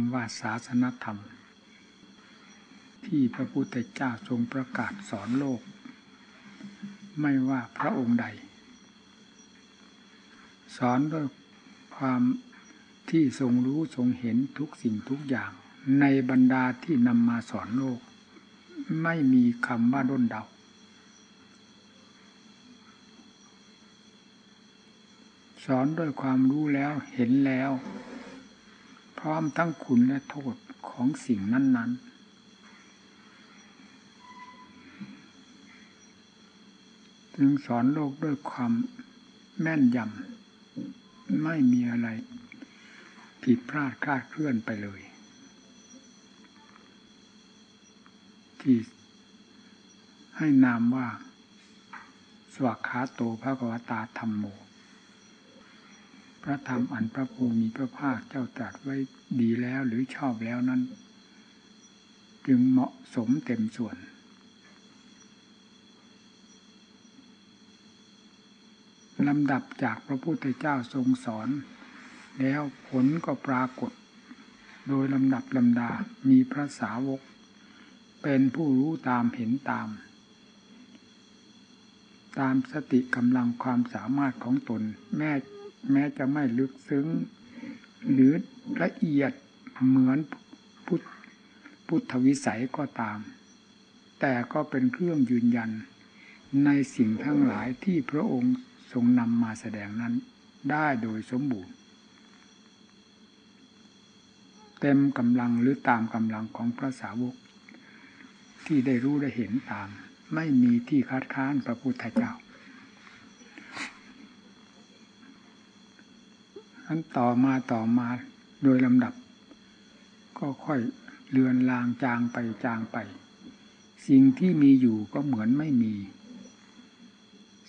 ำว่าศาสนธรรม ที่พระพุทธเจ้าทรงประกาศสอนโลก ไม่ว่าพระองค์ใด สอนด้วยความที่ทรงรู้ทรงเห็นทุกสิ่งทุกอย่าง ในบรรดาที่นำมาสอนโลก ไม่มีคำว่าด้นเดาสอนด้วยความรู้แล้วเห็นแล้ว พร้อมทั้งคุณและโทษของสิ่งนั้น ๆ จึงสอนโลกด้วยความแม่นยำไม่มีอะไร ผิดพลาดคลาดเคลื่อนไปเลย ที่ให้นามว่า สวักขาโตพระกวตาธรรมโม พระธรรมอันพระภูมิพระภาคเจ้าตรัสไว้ดีแล้วหรือชอบแล้วนั้น จึงเหมาะสมเต็มส่วน ลำดับจากพระพุทธเจ้าทรงสอน แล้วผลก็ปรากฏ โดยลำดับลำดา มีพระสาวก เป็นผู้รู้ตามเห็นตาม ตามสติกำลังความสามารถของตนแม้ แม้จะไม่ลึกซึ้ง หรือละเอียดเหมือนพุทธพุทธวิสัยก็ตาม แต่ก็เป็นเครื่องยืนยัน ในสิ่งทั้งหลายที่พระองค์ทรงนำมาแสดงนั้นได้โดยสมบูรณ์เต็มกำลังหรือตามกำลังของพระสาวก ที่ได้รู้ได้เห็นตาม ไม่มีที่คัดค้านพระพุทธเจ้า อันต่อมาต่อมาโดยลำดับ ก็ค่อยเลือนลางจางไปจางไป สิ่งที่มีอยู่ก็เหมือนไม่มี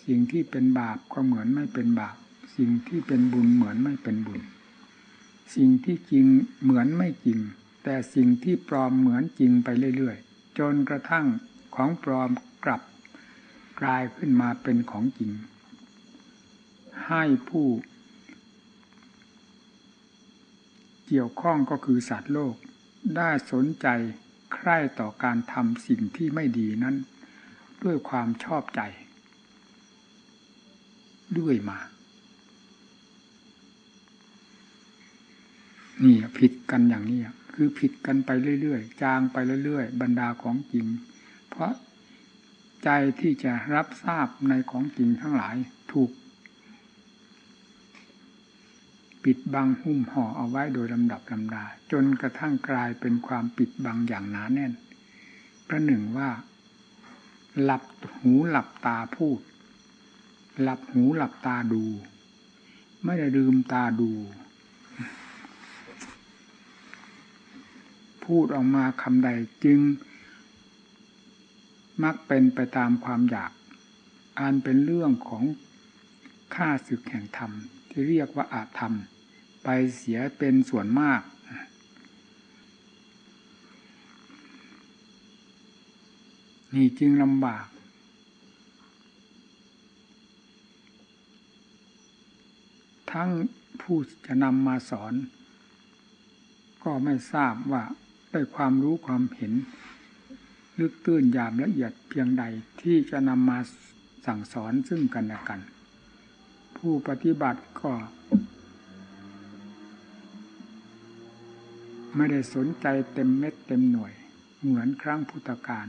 สิ่งที่เป็นบาปก็เหมือนไม่เป็นบาป สิ่งที่เป็นบุญเหมือนไม่เป็นบุญ สิ่งที่จริงเหมือนไม่จริง แต่สิ่งที่ปลอมเหมือนจริงไปเรื่อยๆ จนกระทั่งของปลอมกลับกลายขึ้นมาเป็นของจริง ให้ผู้ เกี่ยวข้องก็คือสัตว์โลก ได้สนใจใคร่ต่อการทำสิ่งที่ไม่ดีนั้น ด้วยความชอบใจด้วยมา นี่ผิดกันอย่างนี้คือผิดกันไปเรื่อยๆ จางไปเรื่อยๆ บรรดาของจริง เพราะใจที่จะรับทราบในของจริงทั้งหลายถูก ปิดบังหุ้มห่อเอาไว้โดยลำดับลำดา จนกระทั่งกลายเป็นความปิดบังอย่างหนาแน่น ประหนึ่งว่า หลับหูหลับตาพูด หลับหูหลับตาดู ไม่ได้ลืมตาดู พูดออกมาคำใดจึง มักเป็นไปตามความอยากอันเป็นเรื่องของค่าศึกแห่งธรรมที่เรียกว่าอาธรรม ไปเสียเป็นส่วนมาก นี่จึงลำบาก ทั้งผู้จะนำมาสอน ก็ไม่ทราบว่าได้ความรู้ความเห็น ลึกตื้นยามละเอียดเพียงใดที่จะนำมาสั่งสอนซึ่งกันและกัน ผู้ปฏิบัติก็ ไม่ได้สนใจเต็มเม็ดเต็มหน่วย เหมือนครั้งพุทธกาล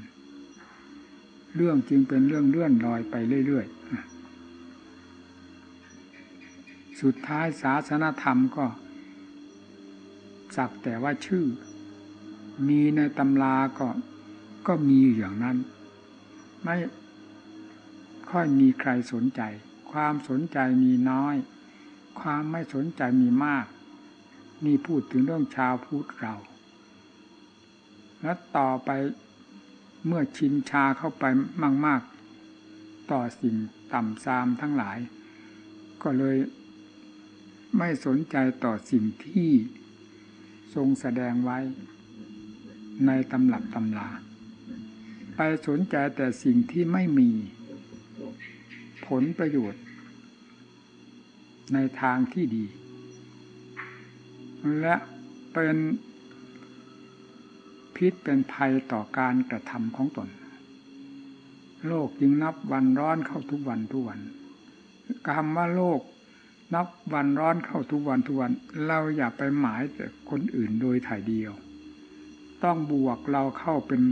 เรื่องจึงเป็นเรื่องเลื่อนลอยไปเรื่อยๆ สุดท้ายศาสนธรรมก็สักแต่ว่าชื่อ มีในตำราก็ก็มีอยู่อย่างนั้น ไม่ค่อยมีใครสนใจ ความสนใจมีน้อย ความไม่สนใจมีมาก นี่พูดถึงเรื่องชาวพุทธเรา แล้วต่อไปเมื่อชินชาเข้าไปมาก ๆ ต่อสิ่งต่ำซามทั้งหลาย ก็เลยไม่สนใจต่อสิ่งที่ทรงแสดงไว้ในตำหลับตำลา ไปสนใจแต่สิ่งที่ไม่มีผลประโยชน์ ในทางที่ดี และเป็นพิษเป็นภัยต่อการกระทำของตน โลกจึงนับวันร้อนเข้าทุกวันทุกวันคำว่าโลกนับวันร้อนเข้าทุกวันทุกวัน เราอย่าไปหมายแต่คนอื่นโดยถ่ายเดียว ต้องบวกเราเข้าเป็น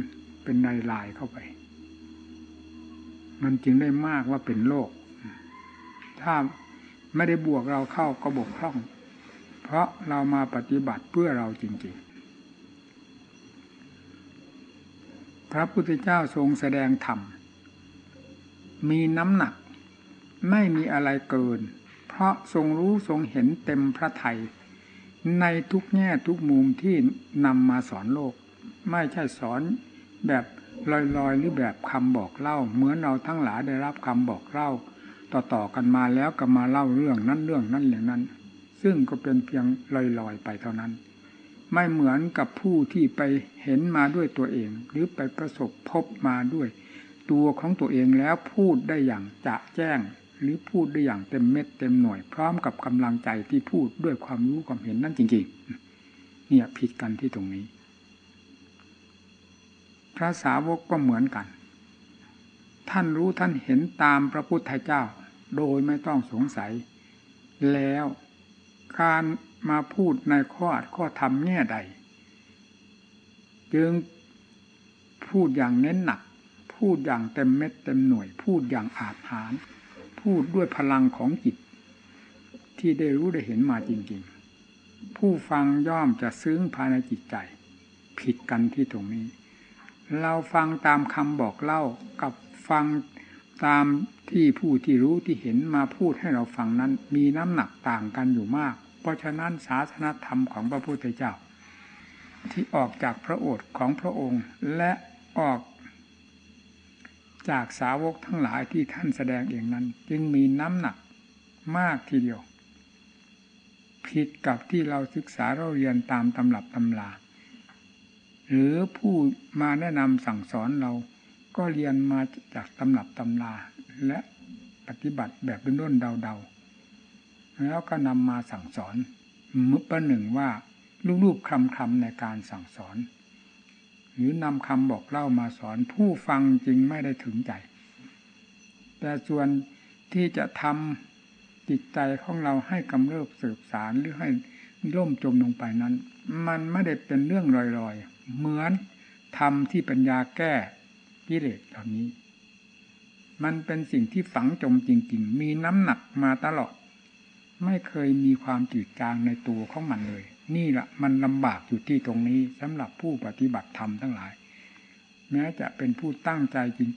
เป็นในลายเข้าไป มันจึงได้มากว่าเป็นโลก ถ้าไม่ได้บวกเราเข้าก็บกพร่อง เพราะเรามาปฏิบัติเพื่อเราจริง ๆ พระพุทธเจ้าทรงแสดงธรรม มีน้ำหนัก ไม่มีอะไรเกิน เพราะทรงรู้ทรงเห็นเต็มพระไทยในทุกแง่ทุกมุมที่นำมาสอนโลก ไม่ใช่สอนแบบลอยๆ หรือแบบคำบอกเล่า เหมือนเราทั้งหลายได้รับคำบอกเล่า ต่อๆกันมาแล้วก็มาเล่าเรื่องนั้นเรื่องนั้นอย่างนั้น ซึ่งก็เป็นเพียงลอยๆไปเท่านั้น ไม่เหมือนกับผู้ที่ไปเห็นมาด้วยตัวเอง หรือไปประสบพบมาด้วย ตัวของตัวเองแล้วพูดได้อย่างจะแจ้ง หรือพูดได้อย่างเต็มเม็ดเต็มหน่วย พร้อมกับกำลังใจที่พูดด้วยความรู้ความเห็นนั่นจริง ๆ เนี่ยผิดกันที่ตรงนี้ พระสาวกก็เหมือนกัน ท่านรู้ท่านเห็นตามพระพุทธเจ้า โดยไม่ต้องสงสัยแล้ว การมาพูดในข้ออัดข้อธรรมแง่ใด จึงพูดอย่างเน้นหนัก พูดอย่างเต็มเม็ดเต็มหน่วย พูดอย่างอาจหาร พูดด้วยพลังของจิต ที่ได้รู้ได้เห็นมาจริง ๆ ผู้ฟังย่อมจะซึ้งภายในจิตใจ ผิดกันที่ตรงนี้ เราฟังตามคำบอกเล่ากับฟัง ตามที่ผู้ที่รู้ที่เห็นมาพูดให้เราฟังนั้น มีน้ำหนักต่างกันอยู่มาก เพราะฉะนั้นศาสนธรรมของพระพุทธเจ้า ที่ออกจากพระโอษฐ์ของพระองค์ และออกจากสาวกทั้งหลายที่ท่านแสดงเองนั้น จึงมีน้ำหนักมากทีเดียว ผิดกับที่เราศึกษาเราเรียนตามตำรับตำลาหรือผู้มาแนะนำสั่งสอนเรา ก็เรียนมาจากตำหนับตำลาและปฏิบัติแบบด้นเดาๆ แล้วก็นำมาสั่งสอนมุประหนึ่งว่าลูกๆคำคำในการสั่งสอน หรือนำคำบอกเล่ามาสอนผู้ฟังจริงไม่ได้ถึงใจ แต่ส่วนที่จะทำจิตใจของเราให้กำเริบสืบสารหรือให้ล่มจมลงไปนั้น มันไม่ได้เป็นเรื่องลอยๆ เหมือนธรรมที่ปัญญาแก้ กิเลสเหล่านี้ มันเป็นสิ่งที่ฝังจมจริง ๆ มีน้ำหนักมาตลอด ไม่เคยมีความจืดจางในตัวของมันเลย นี่แหละมันลำบากอยู่ที่ตรงนี้สำหรับผู้ปฏิบัติธรรมทั้งหลาย แม้จะเป็นผู้ตั้งใจจริง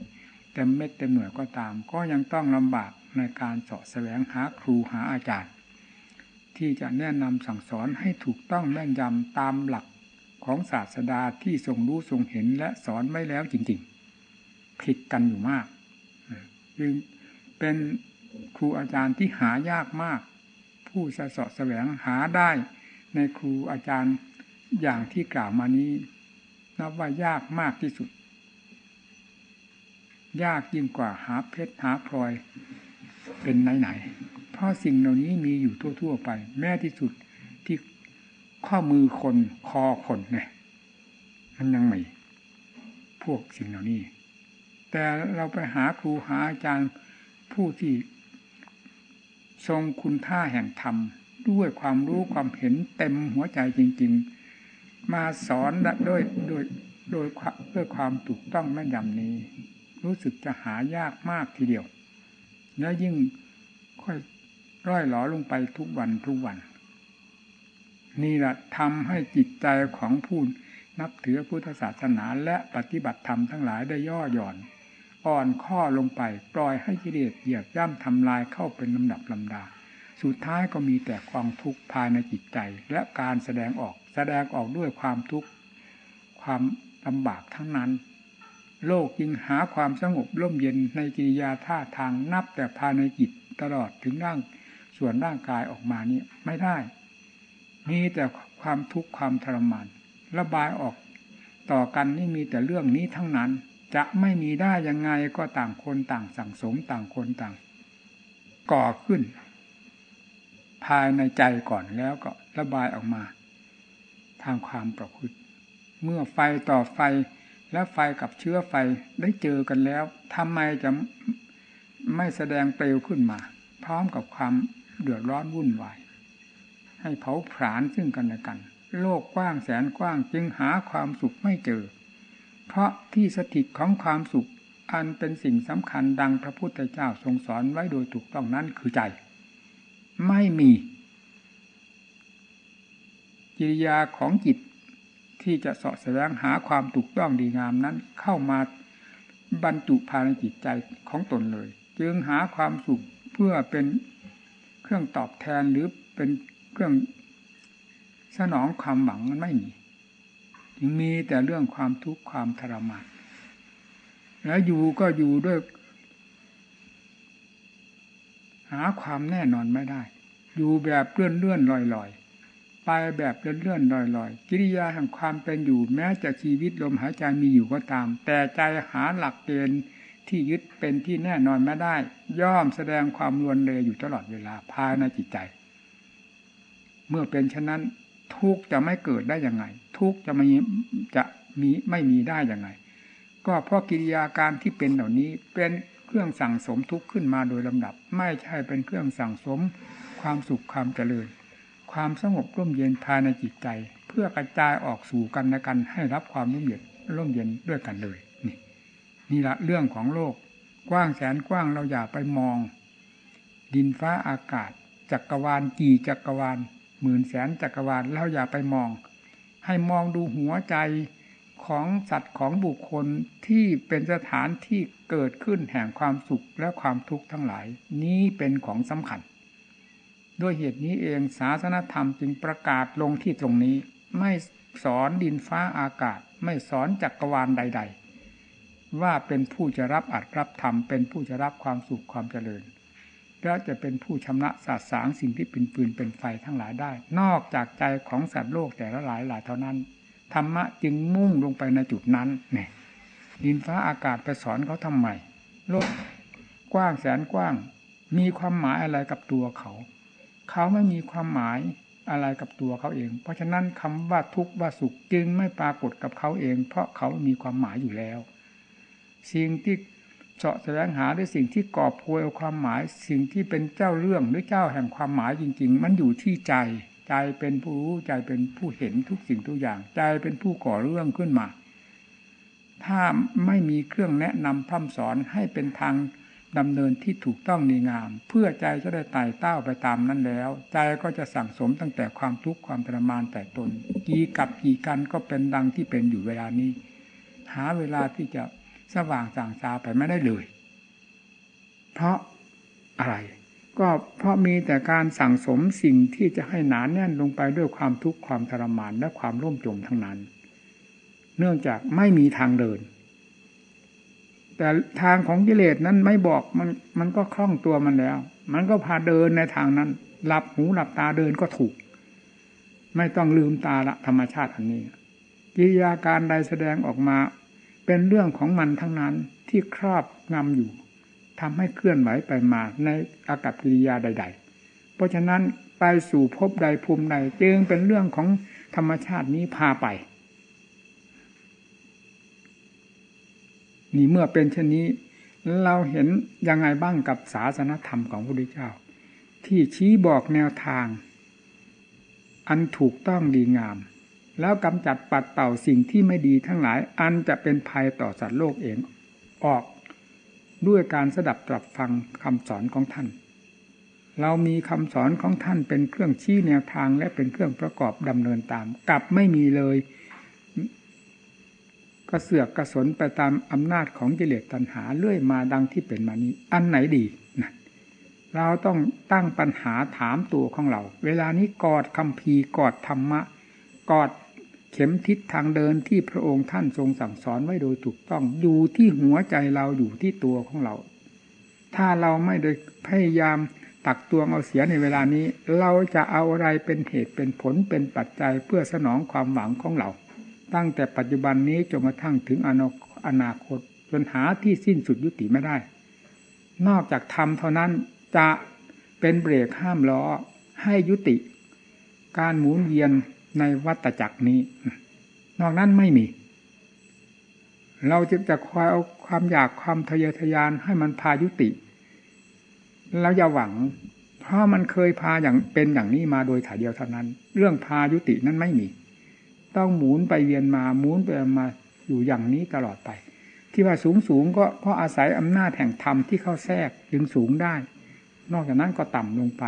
เต็มเม็ดเต็มหน่วยก็ตาม ก็ยังต้องลำบากในการเสาะแสวงหาครูหาอาจารย์ ที่จะแนะนำสั่งสอนให้ถูกต้องแม่นยำตามหลักของศาสดาที่ทรงรู้ทรงเห็นและสอนไว้แล้วจริง ๆ ผิดกันอยู่มากจึงเป็นครูอาจารย์ที่หายากมาก ผู้สะสะแสวงหาได้ในครูอาจารย์อย่างที่กล่าวมานี้ นับว่ายากมากที่สุด ยากยิ่งกว่าหาเพชรหาพลอยเป็นไหนๆเพราะสิ่งเหล่านี้มีอยู่ทั่ว ๆ ไป แม้ที่สุดที่ข้อมือคนคอคนเนี่ยมันยังไม่พวกสิ่งเหล่านี้ แต่เราไปหาครูหาอาจารย์ผู้ที่ทรงคุณค่าแห่งธรรม ด้วยความรู้ความเห็นเต็มหัวใจจริง ๆ มาสอนด้วยโดยโดยด้วยความถูกต้องแม่นยำนี้ รู้สึกจะหายากมากทีเดียว แล้วยิ่งค่อยร่อยหลอลงไปทุกวันทุกวัน นี่แหละทำให้จิตใจของผู้นับถือพุทธศาสนาและปฏิบัติธรรมทั้งหลายได้ย่อหย่อน อ่อนข้อลงไป ปล่อยให้กิเลสเหยียบย่ำทำลายเข้าเป็นลำดับลำดา สุดท้ายก็มีแต่ความทุกข์ภายในจิตใจ และการแสดงออกแสดงออกด้วยความทุกข์ความลำบากทั้งนั้น โลกยิงหาความสงบร่มเย็นในกิริยาท่าทางนับแต่ภายในจิตตลอดถึงร่างส่วนร่างกายออกมานี้ไม่ได้ มีแต่ความทุกข์ความทรมานระบายออกต่อกันนี่มีแต่เรื่องนี้ทั้งนั้น จะไม่มีได้ยังไงก็ต่างคนต่างสั่งสมต่างคนต่าง ก่อขึ้น ภายในใจก่อนแล้วก็ระบายออกมา ทางความประพฤติเมื่อไฟต่อไฟและไฟกับเชื้อไฟได้เจอกันแล้วทำไมจะไม่แสดงเปลวขึ้นมา พร้อมกับความเดือดร้อนวุ่นวายให้เผาผลาญซึ่งกันและกัน โลกกว้างแสนกว้างจึงหาความสุขไม่เจอ เพราะที่สถิตของความสุข อันเป็นสิ่งสำคัญดังพระพุทธเจ้าทรงสอนไว้โดยถูกต้องนั้นคือใจ ไม่มีกิริยาของจิตที่จะสาะแสวงหาความถูกต้องดีงามนั้น เข้ามาบรรจุภายในจิตใจของตนเลย จึงหาความสุขเพื่อเป็นเครื่องตอบแทนหรือเป็นเครื่องสนองความหวังมันไม่มี มีแต่เรื่องความทุกข์ความทรมานแล้วอยู่ก็อยู่ด้วย หาความแน่นอนไม่ได้ อยู่แบบเลื่อนเลื่อนลอยลอยไปแบบเลื่อนๆลอยๆกิริยาแห่งความเป็นอยู่ แม้จะชีวิตลมหายใจมีอยู่ก็ตาม แต่ใจหาหลักเกณฑ์ที่ยึดเป็นที่แน่นอนไม่ได้ ย่อมแสดงความรวนเลยอยู่ตลอดเวลาภายในจิตใจ เมื่อเป็นฉะนั้น ทุกจะไม่เกิดได้ยังไง ทุกจะไม่จะมีไม่มีได้ยังไง ก็เพราะกิริยาการที่เป็นเหล่านี้เป็นเครื่องสั่งสมทุกข์ขึ้นมาโดยลำดับ ไม่ใช่เป็นเครื่องสั่งสมความสุขความเจริญ ความสงบร่มเย็นภายในจิตใจ เพื่อกระจายออกสู่กันและกันให้รับความร่มเย็นร่มเย็นด้วยกันเลยนี่นี่ละเรื่องของโลกกว้างแสนกว้างเราอย่าไปมอง ดินฟ้าอากาศ จักรวาลกี่จักรวาล หมื่นแสนจักรวาลเราอย่าไปมอง ให้มองดูหัวใจของสัตว์ของบุคคลที่เป็นสถานที่เกิดขึ้นแห่งความสุขและความทุกข์ทั้งหลาย นี้เป็นของสำคัญ ด้วยเหตุนี้เองศาสนธรรมจึงประกาศลงที่ตรงนี้ ไม่สอนดินฟ้าอากาศ ไม่สอนจักรวาลใด ๆ ว่าเป็นผู้จะรับอัดรับธรรมเป็นผู้จะรับความสุขความเจริญ และจะเป็นผู้ชำระสาสางสิ่งที่เป็นปืนเป็นไฟทั้งหลายได้ นอกจากใจของสัตว์โลกแต่ละหลายหลายเท่านั้นธรรมะจึงมุ่งลงไปในจุดนั้นเนี่ยดินฟ้าอากาศไปสอนเขาทำไมโลกกว้างแสนกว้าง มีความหมายอะไรกับตัวเขา เขาไม่มีความหมายอะไรกับตัวเขาเอง เพราะฉะนั้นคำว่าทุกข์ว่าสุขจึงไม่ปรากฏกับเขาเอง เพราะเขามีความหมายอยู่แล้ว สิ่งที่ เสาะแสวงหาด้วยสิ่งที่กอบโวยความหมาย สิ่งที่เป็นเจ้าเรื่องหรือเจ้าแห่งความหมายจริง ๆ มันอยู่ที่ใจ ใจเป็นผู้รู้ใจเป็นผู้เห็นทุกสิ่งทุกอย่าง ใจเป็นผู้ก่อเรื่องขึ้นมา ถ้าไม่มีเครื่องแนะนำพร่ำสอนให้เป็นทางดำเนินที่ถูกต้องดีงาม เพื่อใจจะได้ไต่เต้าไปตามนั้นแล้ว ใจก็จะสั่งสมตั้งแต่ความทุกข์ความทรมานแต่ตน กี่กับกี่กันก็เป็นดังที่เป็นอยู่เวลานี้ หาเวลาที่จะ สว่างสางซาไปไม่ได้เลย เพราะอะไร ก็เพราะมีแต่การสั่งสมสิ่งที่จะให้หนานแน่นลงไปด้วยความทุกข์ความทรมานและความร่มจมทั้งนั้น เนื่องจากไม่มีทางเดิน แต่ทางของกิเลสนั้นไม่บอกมันมันก็คล่องตัวมันแล้ว มันก็พาเดินในทางนั้น หลับหูหลับตาเดินก็ถูก ไม่ต้องลืมตาละธรรมชาติอันนี้กิริยาการใดแสดงออกมา เป็นเรื่องของมันทั้งนั้นที่ครอบงำอยู่ทำให้เคลื่อนไหวไปมาในอากับกิริยาใด ๆ เพราะฉะนั้นไปสู่พบใดภูมิใดจึงเป็นเรื่องของธรรมชาตินี้พาไป นี่เมื่อเป็นเช่นนี้ เราเห็นยังไงบ้างกับศาสนธรรมของพระพุทธเจ้า ที่ชี้บอกแนวทาง อันถูกต้องดีงาม แล้วกำจัดปัดเป่าสิ่งที่ไม่ดีทั้งหลาย อันจะเป็นภัยต่อสัตว์โลกเองออกด้วยการสดับตรับฟังคำสอนของท่าน เรามีคำสอนของท่านเป็นเครื่องชี้แนวทางและเป็นเครื่องประกอบดำเนินตาม กลับไม่มีเลยกระเสือกกระสนไปตามอำนาจของกิเลสตัณหาเลื่อยมาดังที่เป็นมานี้ อันไหนดีนะเราต้องตั้งปัญหาถามตัวของเรา เวลานี้กอดคำพีกอดธรรมะ กอด เข็มทิศทางเดินที่พระองค์ท่านทรงสั่งสอนไว้โดยถูกต้องอยู่ที่หัวใจเราอยู่ที่ตัวของเรา ถ้าเราไม่ได้พยายามตักตวงเอาเสียในเวลานี้ เราจะเอาอะไรเป็นเหตุเป็นผลเป็นปัจจัยเพื่อสนองความหวังของเรา ตั้งแต่ปัจจุบันนี้จนกระทั่งถึงอนาคตจนหาที่สิ้นสุดยุติไม่ได้ นอกจากทำเท่านั้นจะเป็นเบรกห้ามล้อให้ยุติ การหมุนเวียน ในวัฏจักรนี้ นอกนั้นไม่มี เราจะจะคอยเอาความอยากความทะเยอทะยานให้มันพายุติ แล้วอย่าหวัง เพราะมันเคยพาอย่างเป็นอย่างนี้มาโดยถ่ายเดียวเท่านั้น เรื่องพายุตินั้นไม่มี ต้องหมุนไปเวียนมาหมุนไปมาอยู่อย่างนี้ตลอดไป ที่ว่าสูงสูงก็เพราะอาศัยอำนาจแห่งธรรมที่เข้าแทรกจึงสูงได้ นอกจากนั้นก็ต่ำลงไป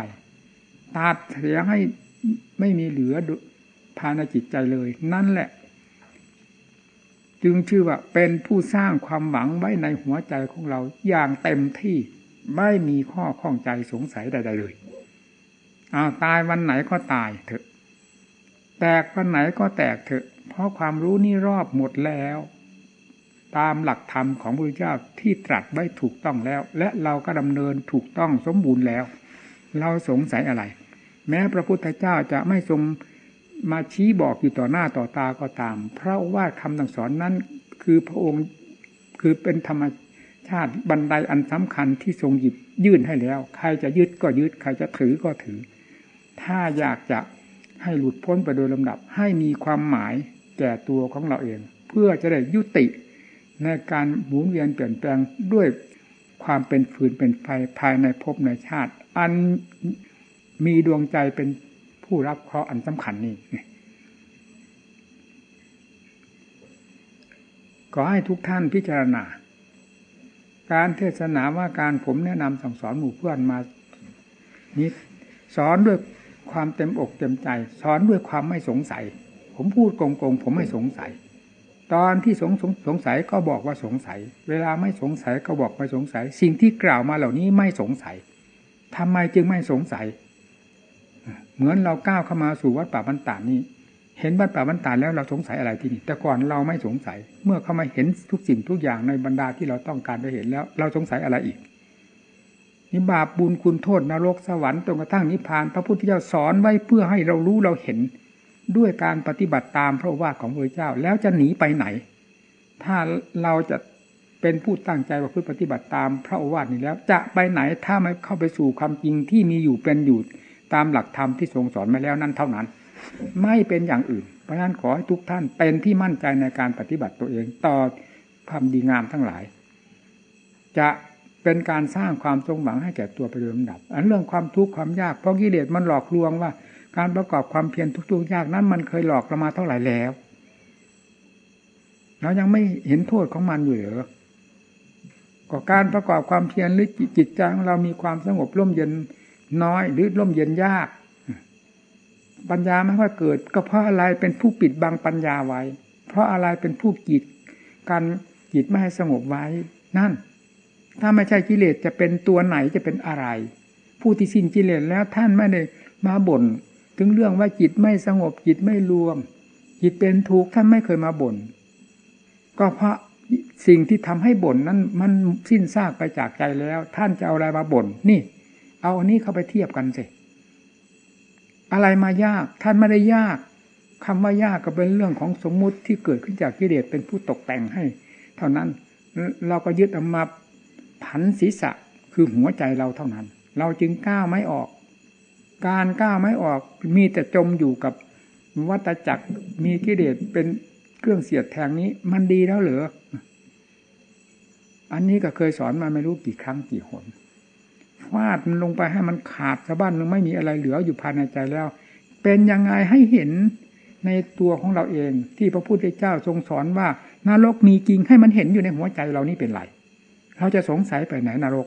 ตัดเสียให้ไม่มีเหลือ ภายในจิตใจเลย นั่นแหละ จึงชื่อว่าเป็นผู้สร้างความหวังไว้ในหัวใจของเราอย่างเต็มที่ไม่มีข้อข้องใจสงสัยใด ๆ เลยเอาตายวันไหนก็ตายเถอะ แตกวันไหนก็แตกเถอะ เพราะความรู้นี่รอบหมดแล้ว ตามหลักธรรมของพระพุทธเจ้าที่ตรัสไว้ถูกต้องแล้ว และเราก็ดำเนินถูกต้องสมบูรณ์แล้ว เราสงสัยอะไร แม้พระพุทธเจ้าจะไม่ทรง มาชี้บอกอยู่ต่อหน้าต่อตาก็ตาม เพราะว่าคำสั่งสอนนั้น คือพระองค์คือเป็นธรรมชาติบันไดอันสำคัญที่ทรงหยิบยื่นให้แล้ว ใครจะยึดก็ยึด ใครจะถือก็ถือ ถ้าอยากจะให้หลุดพ้นไปโดยลำดับ ให้มีความหมายแก่ตัวของเราเอง เพื่อจะได้ยุติ ในการหมุนเวียนเปลี่ยนแปลงด้วยความเป็นฟืนเป็นไฟภายในภพในชาติ อันมีดวงใจเป็น ผู้รับเคราะห์อันสำคัญนี้ขอให้ทุกท่านพิจารณา การเทศนาว่าการผมแนะนำสั่งสอนหมู่เพื่อนมานี้สอนด้วยความเต็มอกเต็มใจ สอนด้วยความไม่สงสัย ผมพูดโกงๆผมไม่สงสัย ตอนที่สงสงสงสัยก็บอกว่าสงสัย เวลาไม่สงสัยก็บอกไม่สงสัย สิ่งที่กล่าวมาเหล่านี้ไม่สงสัยทำไมจึงไม่สงสัย เหมือนเราก้าวเข้ามาสู่วัดป่าบรรดานี้ เห็นวัดป่าบรรดาแล้วเราสงสัยอะไรที่นี่ แต่ก่อนเราไม่สงสัย เมื่อเข้ามาเห็นทุกสิ่งทุกอย่างในบรรดาที่เราต้องการได้เห็นแล้ว เราสงสัยอะไรอีกนี่บาปบุญคุณโทษนรกสวรรค์จนกระทั่งนิพพาน พระพุทธเจ้าสอนไว้เพื่อให้เรารู้เราเห็นด้วยการปฏิบัติตามพระว่าของพระเจ้าแล้วจะหนีไปไหน ถ้าเราจะเป็นผู้ตั้งใจว่าพื่อปฏิบัติตามพระโอวาทนี้แล้ว จะไปไหนถ้าไม่เข้าไปสู่ความจริงที่มีอยู่เป็นอยู่ ตามหลักธรรมที่ทรงสอนมาแล้วนั่นเท่านั้น ไม่เป็นอย่างอื่น เพราะฉะนั้นขอให้ทุกท่านเป็นที่มั่นใจในการปฏิบัติตัวเองต่อความดีงามทั้งหลาย จะเป็นการสร้างความทรงหวังให้แก่ตัวไปโดยลำดับ อันเรื่องความทุกข์ความยากเพราะกิเลสมันหลอกลวงว่า การประกอบความเพียรทุกๆยากนั้นมันเคยหลอกเรามาเท่าไหร่แล้วเรายังไม่เห็นโทษของมันอยู่เหรอก็การประกอบความเพียรหรือจิตใจของเรามีความสงบร่มเย็น น้อยหรือร่มเย็นยาก ปัญญาไม่ว่าเกิด ก็เพราะอะไรเป็นผู้ปิดบังปัญญาไว้ เพราะอะไรเป็นผู้กีดการจิตไม่ให้สงบไว้ นั่น ถ้าไม่ใช่กิเลสจะเป็นตัวไหนจะเป็นอะไร ผู้ที่สิ้นกิเลสแล้วท่านไม่ได้มาบ่น ถึงเรื่องว่าจิตไม่สงบจิตไม่รวม จิตเป็นทุกข์ท่านไม่เคยมาบ่น ก็เพราะสิ่งที่ทำให้บ่นนั้นมันสิ้นซากไปจากใจแล้ว ท่านจะเอาอะไรมาบ่นนี่ เอาอันนี้เข้าไปเทียบกันสิ อะไรมายาก ท่านไม่ได้ยากคำว่ายากก็เป็นเรื่องของสมมุติที่เกิดขึ้นจากกิเลสเป็นผู้ตกแต่งให้ เท่านั้น เราก็ยึดเอามาผันศีรษะคือหัวใจเราเท่านั้น เราจึงก้าวไม่ออก การก้าวไม่ออกมีแต่จมอยู่กับวัตจักรมีกิเลสเป็นเครื่องเสียดแทงนี้มันดีแล้วเหรอ อันนี้ก็เคยสอนมาไม่รู้กี่ครั้งกี่หน ฟาดมันลงไปให้มันขาดสะบั้นมันไม่มีอะไรเหลืออยู่ภายในใจแล้ว เป็นยังไงให้เห็นในตัวของเราเอง ที่พระพุทธเจ้าทรงสอนว่านรกมีจริงให้มันเห็นอยู่ในหัวใจเรานี่เป็นไรเราจะสงสัยไปไหนนรก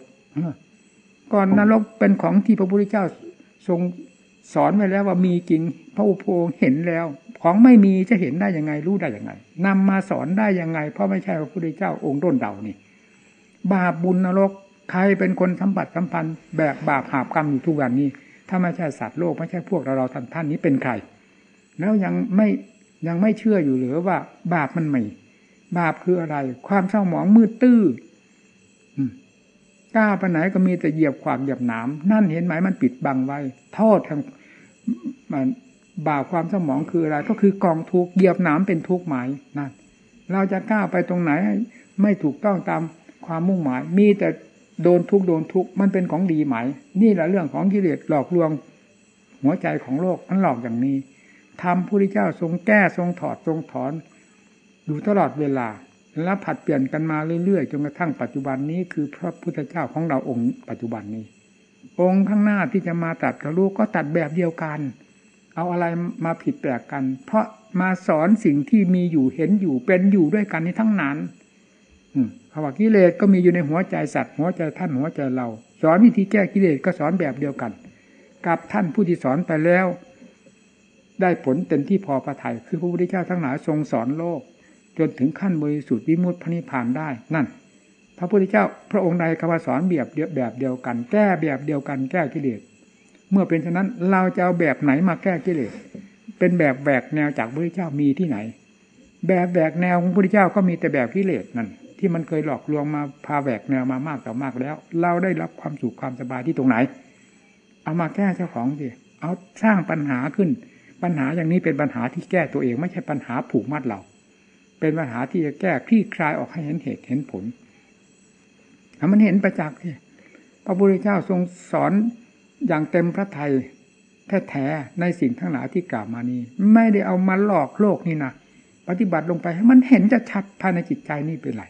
ก่อนนรกเป็นของที่พระพุทธเจ้าทรงสอนไว้แล้วว่ามีจริง พระอุโภเห็นแล้ว ของไม่มีจะเห็นได้ยังไงรู้ได้ยังไงนำมาสอนได้ยังไง เพราะไม่ใช่พระพุทธเจ้าองค์ต้นเดานี่ บาปบุญนรก ใครเป็นคนสัมผัสสัมพันธ์แบกบาปหาบกรรมอยู่ทุกวันนี้ ถ้าไม่ใช่สัตว์โลกไม่ใช่พวกเราเราท่านท่านนี้เป็นใคร แล้วยังไม่ยังไม่เชื่ออยู่หรือว่า บาปมันไม่บาปคืออะไร ความเศร้าหมองมืดตื้อก้าวไปไหนก็มีแต่เหยียบขวากเหยียบหนามนั่นเห็นไหมมันปิดบังไว้โทษทางมันบาปความเศร้าหมองคืออะไร ก็คือกองทุกเหยียบหนามเป็นทุกหมายนั่นเราจะก้าวไปตรงไหน ไม่ถูกต้องตามความมุ่งหมาย มีแต่ โดนทุกโดนทุกมันเป็นของดีไหม นี่แหละเรื่องของกิเลสหลอกลวงหัวใจของโลกมันหลอกอย่างนี้ทำผู้ที่เจ้าทรงแก้ทรงถอดทรงถอนอยู่ตลอดเวลา แล้วผัดเปลี่ยนกันมาเรื่อยๆจนกระทั่งปัจจุบันนี้คือพระพุทธเจ้าของเราองค์ปัจจุบันนี้ องค์ข้างหน้าที่จะมาตัดกระลูกก็ตัดแบบเดียวกัน เอาอะไรมาผิดแปลกกัน เพราะมาสอนสิ่งที่มีอยู่เห็นอยู่เป็นอยู่ด้วยกันนี้ทั้งนั้น ภาวะกิเลสก็มีอยู่ในหัวใจสัตว์หัวใจท่านหัวใจเรา สอนวิธีแก้กิเลสก็สอนแบบเดียวกัน กับท่านผู้ที่สอนไปแล้ว ได้ผลเต็มที่พอประทยัยคือพระพุทธเจ้าทั้งหลายทรงสอนโลก จนถึงขั้นบริสุทธิ์วิมุตติพระนิพพานได้นั่น พระพุทธเจ้าพระองค์ใดคำสอนแบบเดียวแบบเดียวกัน แก้แบบเดียวกันแก้กิเลสเมื่อเป็นฉะนั้นเราจะเอาแบบไหนมาแก้กิเลสเป็นแบบแบกแนวจากพระพุทธเจ้ามีที่ไหน แบบแบกแนวของพระพุทธเจ้าก็มีแต่แบบกิเลสนั่น ที่มันเคยหลอกลวงมาพาแหวกแนวมามากต่อมากแล้ว เราได้รับความสุขความสบายที่ตรงไหน เอามาแก้เจ้าของสิเอาสร้างปัญหาขึ้น ปัญหาอย่างนี้เป็นปัญหาที่แก้ตัวเองไม่ใช่ปัญหาผูกมัดเรา เป็นปัญหาที่จะแก้คลี่คลายออกให้เห็นเหตุเห็นผลถ้ามันเห็นประจักษ์ที่พระพุทธเจ้าทรงสอนอย่างเต็มพระทัยแท้ๆในสิ่งทั้งหลายที่กล่าวมานี้ ไม่ได้เอามาหลอกโลกนี่นะปฏิบัติลงไปให้มันเห็นจะชัดภายในจิตใจนี่เป็นไร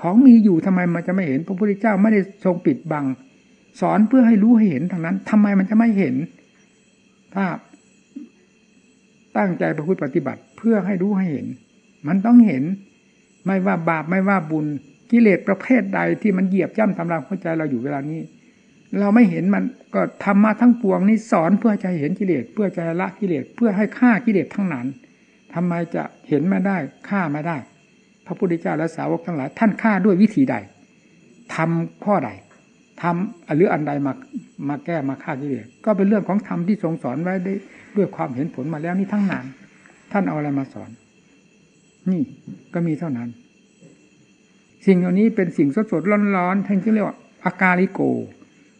ของมีอยู่ทำไมมันจะไม่เห็น พระพุทธเจ้าไม่ได้ทรงปิดบัง สอนเพื่อให้รู้ให้เห็นทางนั้นทำไมมันจะไม่เห็น ถ้า ตั้งใจประพฤติปฏิบัติ เพื่อให้รู้ให้เห็น มันต้องเห็น ไม่ว่าบาปไม่ว่าบุญกิเลสประเภทใดที่มันเหยียบย่ำทำลายหัวใจเราอยู่เวลานี้ เราไม่เห็นมันก็ทำมาทั้งปวงนี้สอนเพื่อจะเห็นกิเลสเพื่อจะละกิเลสเพื่อให้ฆ่ากิเลสทั้งนั้นทำไมจะเห็นไม่ได้ฆ่าไม่ได้ พระพุทธเจ้าและสาวกทั้งหลาย ท่านฆ่าด้วยวิธีใดทำข้อใดทำหรืออันใดมามาแก้มาฆ่ากิเลสก็เป็นเรื่องของธรรมที่ทรงสอนไว้ได้ด้วยความเห็นผลมาแล้วนี่ทั้งนั้นท่านเอาอะไรมาสอน นี่ก็มีเท่านั้น สิ่งเหล่านี้เป็นสิ่งสดสดร้อนๆท่านที่เรียกว่าอาการิโก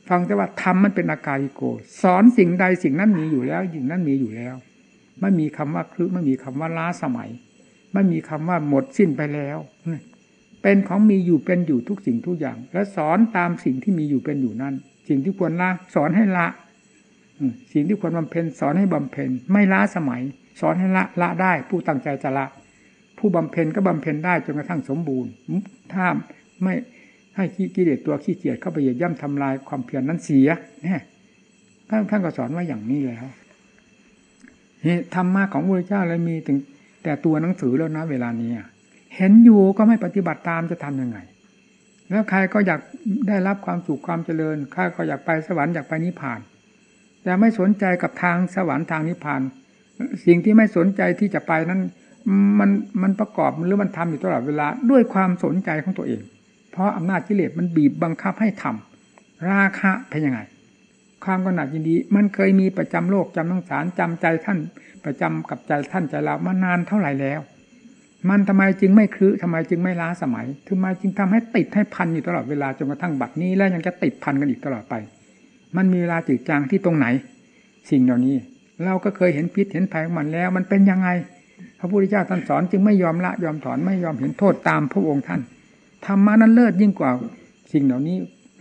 ฟังแต่ว่าธรรมมันเป็นอาการิโก สอนสิ่งใดสิ่งนั้นมีอยู่แล้วสิ่งนั้นมีอยู่แล้ว ไม่มีคำว่าคลึไม่มีคำว่าล้าสมัย ไม่มีคำว่าหมดสิ้นไปแล้ว เป็นของมีอยู่เป็นอยู่ทุกสิ่งทุกอย่าง และสอนตามสิ่งที่มีอยู่เป็นอยู่นั้น สิ่งที่ควรละสอนให้ละสิ่งที่ควรบำเพ็ญสอนให้บำเพ็ญไม่ล้าสมัย สอนให้ละละได้ ผู้ตั้งใจจะละ ผู้บำเพ็ญก็บำเพ็ญได้จนกระทั่งสมบูรณ์ ถ้าไม่ให้กิเลสตัวขี้เกียจเข้าไปเหยียบย่ำทำลายความเพียรนนั้นเสียเนี่ยท่านท่านก็สอนว่าอย่างนี้แล้วธรรมะของพระเจ้าเลยมีถึง แต่ตัวหนังสือแล้วนะเวลานี้เห็นอยู่ก็ไม่ปฏิบัติตามจะทํำยังไง แล้วใครก็อยากได้รับความสุขความเจริญใครก็อยากไปสวรรค์อยากไปนิพพาน แต่ไม่สนใจกับทางสวรรค์ทางนิพพาน สิ่งที่ไม่สนใจที่จะไปนั้นมันมันประกอบหรือมันทำอยู่ตลอดเวลาด้วยความสนใจของตัวเอง เพราะอำนาจกิเลสมันบีบบังคับให้ทำราคะเป็นยังไง ความกหนัดยินดี มันเคยมีประจำโลกจำทั้งสารจำใจท่าน ประจำกับใจท่านใจเรามานานเท่าไหร่แล้ว มันทำไมจึงไม่คลือทำไมจึงไม่ล้าสมัยทำไมจึงทำให้ติดให้พันอยู่ตลอดเวลาจนกระทั่งบัดนี้แล้วยังจะติดพันกันอีกตลอดไป มันมีเวลาจืดจางที่ตรงไหน สิ่งเหล่านี้ เราก็เคยเห็นพิษเห็นภัยของมันแล้ว มันเป็นยังไง พระพุทธเจ้าท่านสอนจึงไม่ยอมละยอมถอนไม่ยอมเห็นโทษตามพระองค์ท่านธรรมานั้นเลิศยิ่งกว่าสิ่งเหล่านี้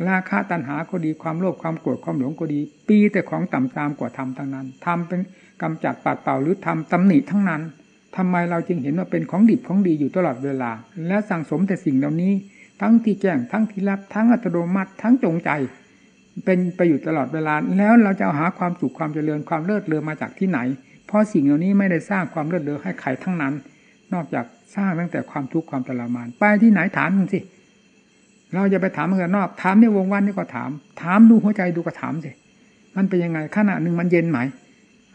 ราคาตัณหาก็ดีความโลภความโกรธความหลงก็ดี ปีแต่ของต่ำตามกว่าธรรมทั้งนั้นทำเป็นกำจัดปัดเป่าหรือทำตำหนิทั้งนั้นทำไมเราจึงเห็นว่าเป็นของดิบของดีอยู่ตลอดเวลา และสั่งสมแต่สิ่งเหล่านี้ ทั้งที่แจ้งทั้งที่รับทั้งอัตโนมัติทั้งจงใจ เป็นไปอยู่ตลอดเวลา แล้วเราจะหาความสุขความเจริญความเลิศเลอมาจากที่ไหน เพราะสิ่งเหล่านี้ไม่ได้สร้างความเลิศเลอให้ใครทั้งนั้น นอกจากสร้างตั้งแต่ความทุกข์ความทรมาน ไปที่ไหนถามมึงสิ เราจะไปถามเมือนนอก ถามในวงวันนี่ก็ถาม ถามดูหัวใจดูก็ถามสิมันเป็นยังไงขณะหนึ่งมันเย็นไหม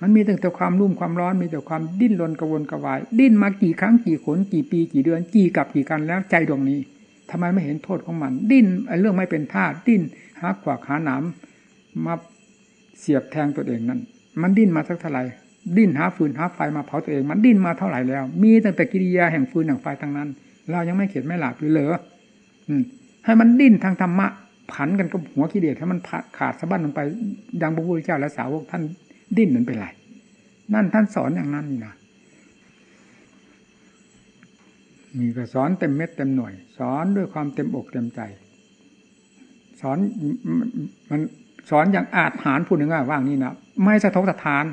มันมีตั้งแต่ความรุ่มความร้อนมีแต่ความดิ้นรนกระวนกระวาย ดิ้นมากี่ครั้งกี่ขนกี่ปีกี่เดือนกี่กับกี่กันแล้วใจดวงนี้ทำไมไม่เห็นโทษของมัน ดิ้นเรื่องไม่เป็นท่าดิ้นหาขวากหาหนามมาเสียบแทงตัวเองนั่นมันดิ้นมาสักเท่าไหร่ดิ้นหาฟืนหาไฟมาเผาตัวเอง มันดิ้นมาเท่าไหร่แล้ว มีตั้งแต่กิริยาแห่งฟืนแห่งไฟทั้งนั้น เรายังไม่เข็ดไม่หลับหรือเหรอ ให้มันดิ้นทางธรรมะ ผันกันกับหัวกิเลสให้มันขาดสะบั้นลงไปดังพระพุทธเจ้าและสาวกท่านดิ้นนั้นไปไรนั่นท่านสอนอย่างนั้นนะมีก็สอนเต็มเม็ดเต็มหน่วย สอนด้วยความเต็มอกเต็มใจ สอนมันสอนอย่างอาจหารพูดง่ายว่างนี่นะไม่สะทกสะทาน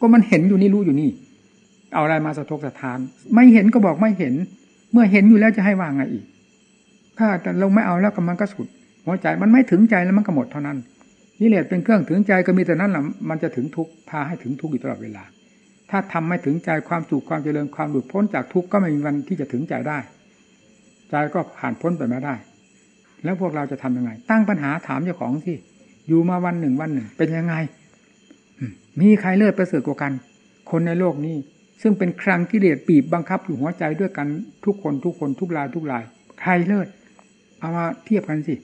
ก็มันเห็นอยู่นี่รู้อยู่นี่ เอาอะไรมาสะทกสะทาน ไม่เห็นก็บอกไม่เห็น เมื่อเห็นอยู่แล้วจะให้ว่างไงอีก ถ้าลงไม่เอาแล้วก็มันก็สุดหัวใจมันไม่ถึงใจแล้วมันก็หมดเท่านั้นกิเลสเป็นเครื่องถึงใจก็มีแต่นั้นแหละมันจะถึงทุกพาให้ถึงทุกอยู่ตลอดเวลา ถ้าทำไม่ถึงใจความสุขความเจริญความหลุดพ้นจากทุกข์ก็ไม่มีวันที่จะถึงใจได้ใจก็ผ่านพ้นไปไม่ได้ แล้วพวกเราจะทํำยังไง ตั้งปัญหาถามเจ้าของสิอยู่มาวันหนึ่งวันหนึ่ง เป็นยังไงมีใครเลิศประเสริฐกว่ากัน คนในโลกนี้ ซึ่งเป็นครังกิเลสปีบบังคับอยู่หัวใจด้วยกันทุกคนทุกคนทุกรายทุกราย ใครเลิศ เอามาเทียบกันสิ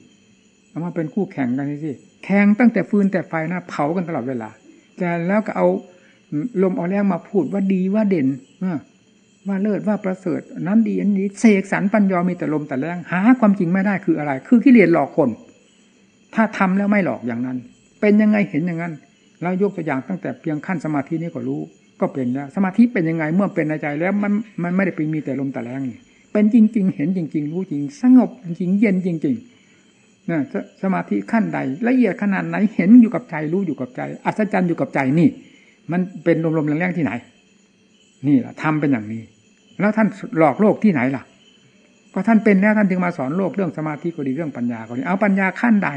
เอามาเป็นคู่แข่งกันสิ แข่งตั้งแต่ฟืนแต่ไฟนะเผากันตลอดเวลา แต่แล้วก็เอาลมเอาแรงมาพูดว่าดีว่าเด่นว่าเลิศว่าประเสริฐนั้นดีอันนี้เสกสรรปัญญามีแต่ลมแต่แรงหาความจริงไม่ได้คืออะไร คือกิเลสหลอกคน ถ้าทำแล้วไม่หลอกอย่างนั้น เป็นยังไงเห็นอย่างนั้นเรายกตัวอย่างตั้งแต่เพียงขั้นสมาธินี้ก็รู้ ก็เป็นแล้ว สมาธิเป็นยังไงเมื่อเป็นในใจแล้วมันมันไม่ได้ไปมีแต่ลมแต่แรงนี่ เป็นจริง ๆ เห็นจริง ๆ รู้จริง สงบจริงเย็นจริงๆนะสมาธิขั้นใด ละเอียดขนาดไหนเห็นอยู่กับใจรู้อยู่กับใจ อัศจรรย์อยู่กับใจนี่ มันเป็นลมๆแรงๆที่ไหน นี่แหละทำเป็นอย่างนี้ แล้วท่านหลอกโลกที่ไหนล่ะ ก็ท่านเป็นแล้วท่านจึงมาสอนโลกเรื่องสมาธิก็ดีเรื่องปัญญาก็ดีเอาปัญญาขั้นใด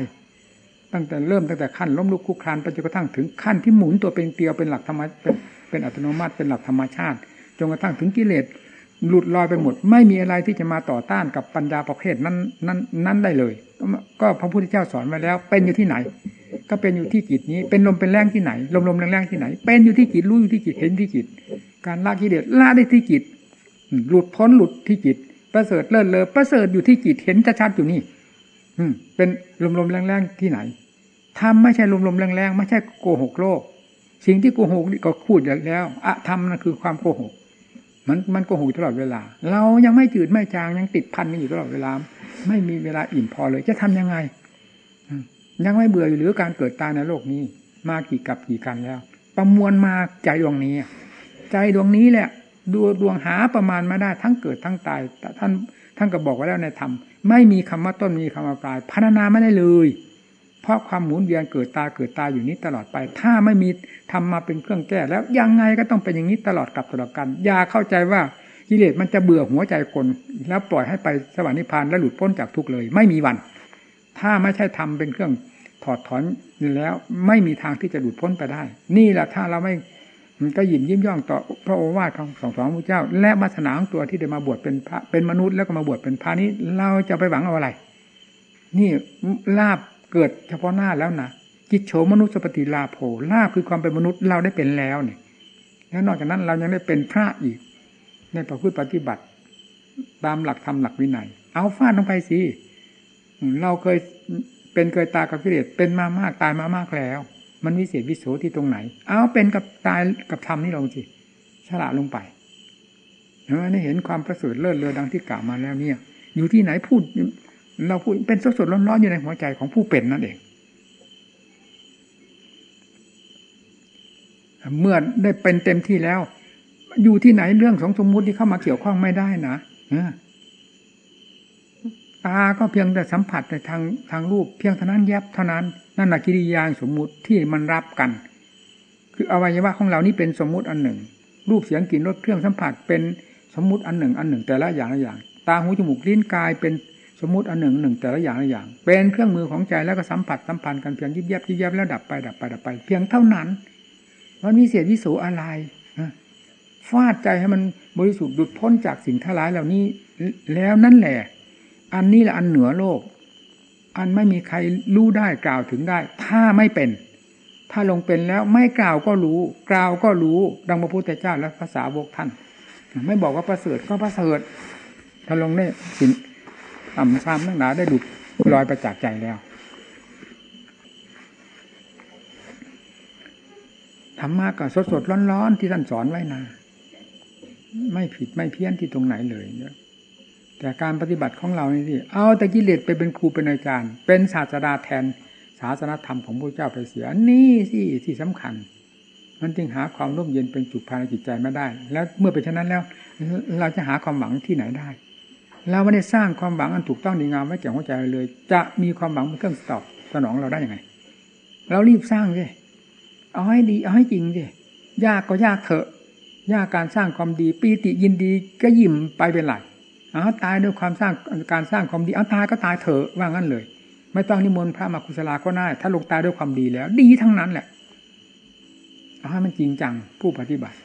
ตั้งแต่เริ่มตั้งแต่ขั้นล้มลุกคลุกคลานไปจนกระทั่งถึงขั้นที่หมุนตัวเป็นเกลียวเป็นหลักธรรมเป็นเป็นอัตโนมัติเป็นหลักธรรมชาติจนกระทั่งถึงกิเลส หลุดลอยไปหมด ไม่มีอะไรที่จะมาต่อต้านกับปัญญาประเภทนั้นนั้นนั้นได้เลย ก็พระพุทธเจ้าสอนไว้แล้ว เป็นอยู่ที่ไหน ก็เป็นอยู่ที่จิตนี้ เป็นลมเป็นแรงที่ไหน ลมลมแรงแรงที่ไหน เป็นอยู่ที่จิตรู้อยู่ที่จิตเห็นที่จิต การละกิเลสละได้ที่จิต หลุดพ้นหลุดที่จิต ประเสริฐเลิศเลอประเสริฐอยู่ที่จิตเห็นชัดๆอยู่นี่ อืม เป็นลมลมแรงแรงที่ไหนทำไม่ใช่ลมๆแรงๆไม่ใช่โกหกโลก สิ่งที่โกหกนี่ก็พูดแล้วอะธรรมนั่นคือความโกหก มันมันโกหกตลอดเวลา เรายังไม่จืดไม่จางยังติดพันกันอยู่ตลอดเวลา ไม่มีเวลาอิ่มพอเลย จะทำยังไงยังไม่เบื่ออยู่หรือการเกิดตายในโลกนี้ มากี่กับกี่กันแล้ว ประมวลมาใจดวงนี้ ใจดวงนี้แหละดูดวงหาประมาณมาได้ทั้งเกิดทั้งตายแต่ท่านท่านก็บอกไว้แล้วในธรรมไม่มีคำว่าต้นมีคำว่าปลายพัฒนาไม่ได้เลย เพราะความหมุนเวียนเกิดตาเกิดตาอยู่นี้ตลอดไป ถ้าไม่มี ทำมาเป็นเครื่องแก้แล้วยังไงก็ต้องเป็นอย่างนี้ตลอดกับตลอดกันอย่าเข้าใจว่ากิเลสมันจะเบื่อหัวใจคนแล้วปล่อยให้ไปสวรรค์นิพพานและหลุดพ้นจากทุกเลย ไม่มีวัน ถ้าไม่ใช่ทำเป็นเครื่องถอดถอนแล้วไม่มีทางที่จะหลุดพ้นไปได้ นี่แหละถ้าเราไม่ก็ยิ้มยิ้มย่องต่อพระโอวาทของสองสองพระเจ้า และมาสนางตัวที่ได้มาบวชเป็นพระเป็นมนุษย์แล้วก็มาบวชเป็นพระนี้เราจะไปหวังเอาอะไร นี่ลาบเกิดเฉพาะหน้าแล้วนะ จิตโฉมนุษย์สปฏิลาโภลาคือความเป็นมนุษย์เราได้เป็นแล้วเนี่ยแล้วนอกจากนั้นเรายังได้เป็นพระอีก ในประพฤติปฏิบัติ ตามหลักธรรมหลักวินัย เอาฟาดลงไปสิเราเคยเป็นเคยตายกับกิเลสเป็นมามากตายมามากแล้ว มันวิเศษวิโสที่ตรงไหน เอาเป็นกับตายกับธรรมนี่ลงสิฉลาดลงไปเออนี่เห็นความประเสริฐเลิศเรือดังที่กล่าวมาแล้วเนี่ย อยู่ที่ไหนพูด เราพูดเป็นสดๆร้อนๆอยู่ในหัวใจของผู้เป็นนั่นเอง เมื่อได้เป็นเต็มที่แล้ว อยู่ที่ไหนเรื่องของสมมุติที่เข้ามาเกี่ยวข้องไม่ได้นะตาก็เพียงแต่สัมผัสในทางทางรูป เพียงเท่านั้นแยบเท่านั้นนั่นแหะกิริยาสมมุติที่มันรับกัน คืออวัยวะของเรานี่เป็นสมมุติอันหนึ่ง รูปเสียงกลิ่นรสเครื่องสัมผัสเป็นสมมุติอันหนึ่ง อันหนึ่ง แต่ละอย่างละอย่าง ตาหูจมูกลิ้นกายเป็นสมมุติอันหนึ่งหนึ่งแต่ละอย่างละอย่าง เป็นเครื่องมือของใจแล้วก็สัมผัสสัมพันธ์กันเพียงยิบยับยิบยับแล้วดับไปดับไปดับไป เพียงเท่านั้น มันมีเสียวิโสอะไรฟาดใจให้มันบริสุทธิ์ดุดพ้นจากสิ่งทั้งหลายเหล่านี้ แล้วนั่นแหละ อันนี้แหละอันเหนือโลก อันไม่มีใครรู้ได้กล่าวถึงได้ ถ้าไม่เป็น ถ้าลงเป็นแล้วไม่กล่าวก็รู้ กล่าวก็รู้ ดังพระพุทธเจ้าและภาษาบกท่าน ไม่บอกว่าประเสริฐก็ประเสริฐถ้าลงได้สินต่ำซ้ำนักหนาได้ดุลอยประจากใจแล้ว ธรรมะก็สดสดร้อนๆที่ท่านสอนไว้นะไม่ผิดไม่เพี้ยนที่ตรงไหนเลยเนี่ยแต่การปฏิบัติของเรานี่สิเอาแต่กิเลสไปเป็นครูเป็นอาจารย์ เป็นศาสดาแทนศาสนธรรมของพระเจ้าไปเสียนี่สิที่สำคัญ มันจึงหาความร่มเย็นเป็นจุดภายในจิตใจไม่ได้ แล้วเมื่อเป็นเช่นนั้นแล้ว เราจะหาความหวังที่ไหนได้ เราไม่ได้สร้างความหวังอันถูกต้องดีงามไว้แก่หัวใจเลย จะมีความหวังเป็นเครื่องตอบสนองเราได้ยังไง เรารีบสร้างสิ เอาให้ดี เอาให้จริงสิยากก็ยากเถอะ ยากการสร้างความดี ปีติยินดีก็ยิ้มไปเป็นไรเอาตายด้วยความสร้างการสร้างความดีเอาตายก็ตายเถอะว่างั้นเลย ไม่ต้องนิมนต์พระมาคุศลาก็ได้ถ้าลงตายด้วยความดีแล้ว ดีทั้งนั้นแหละเอาให้มันจริงจังผู้ปฏิบัติ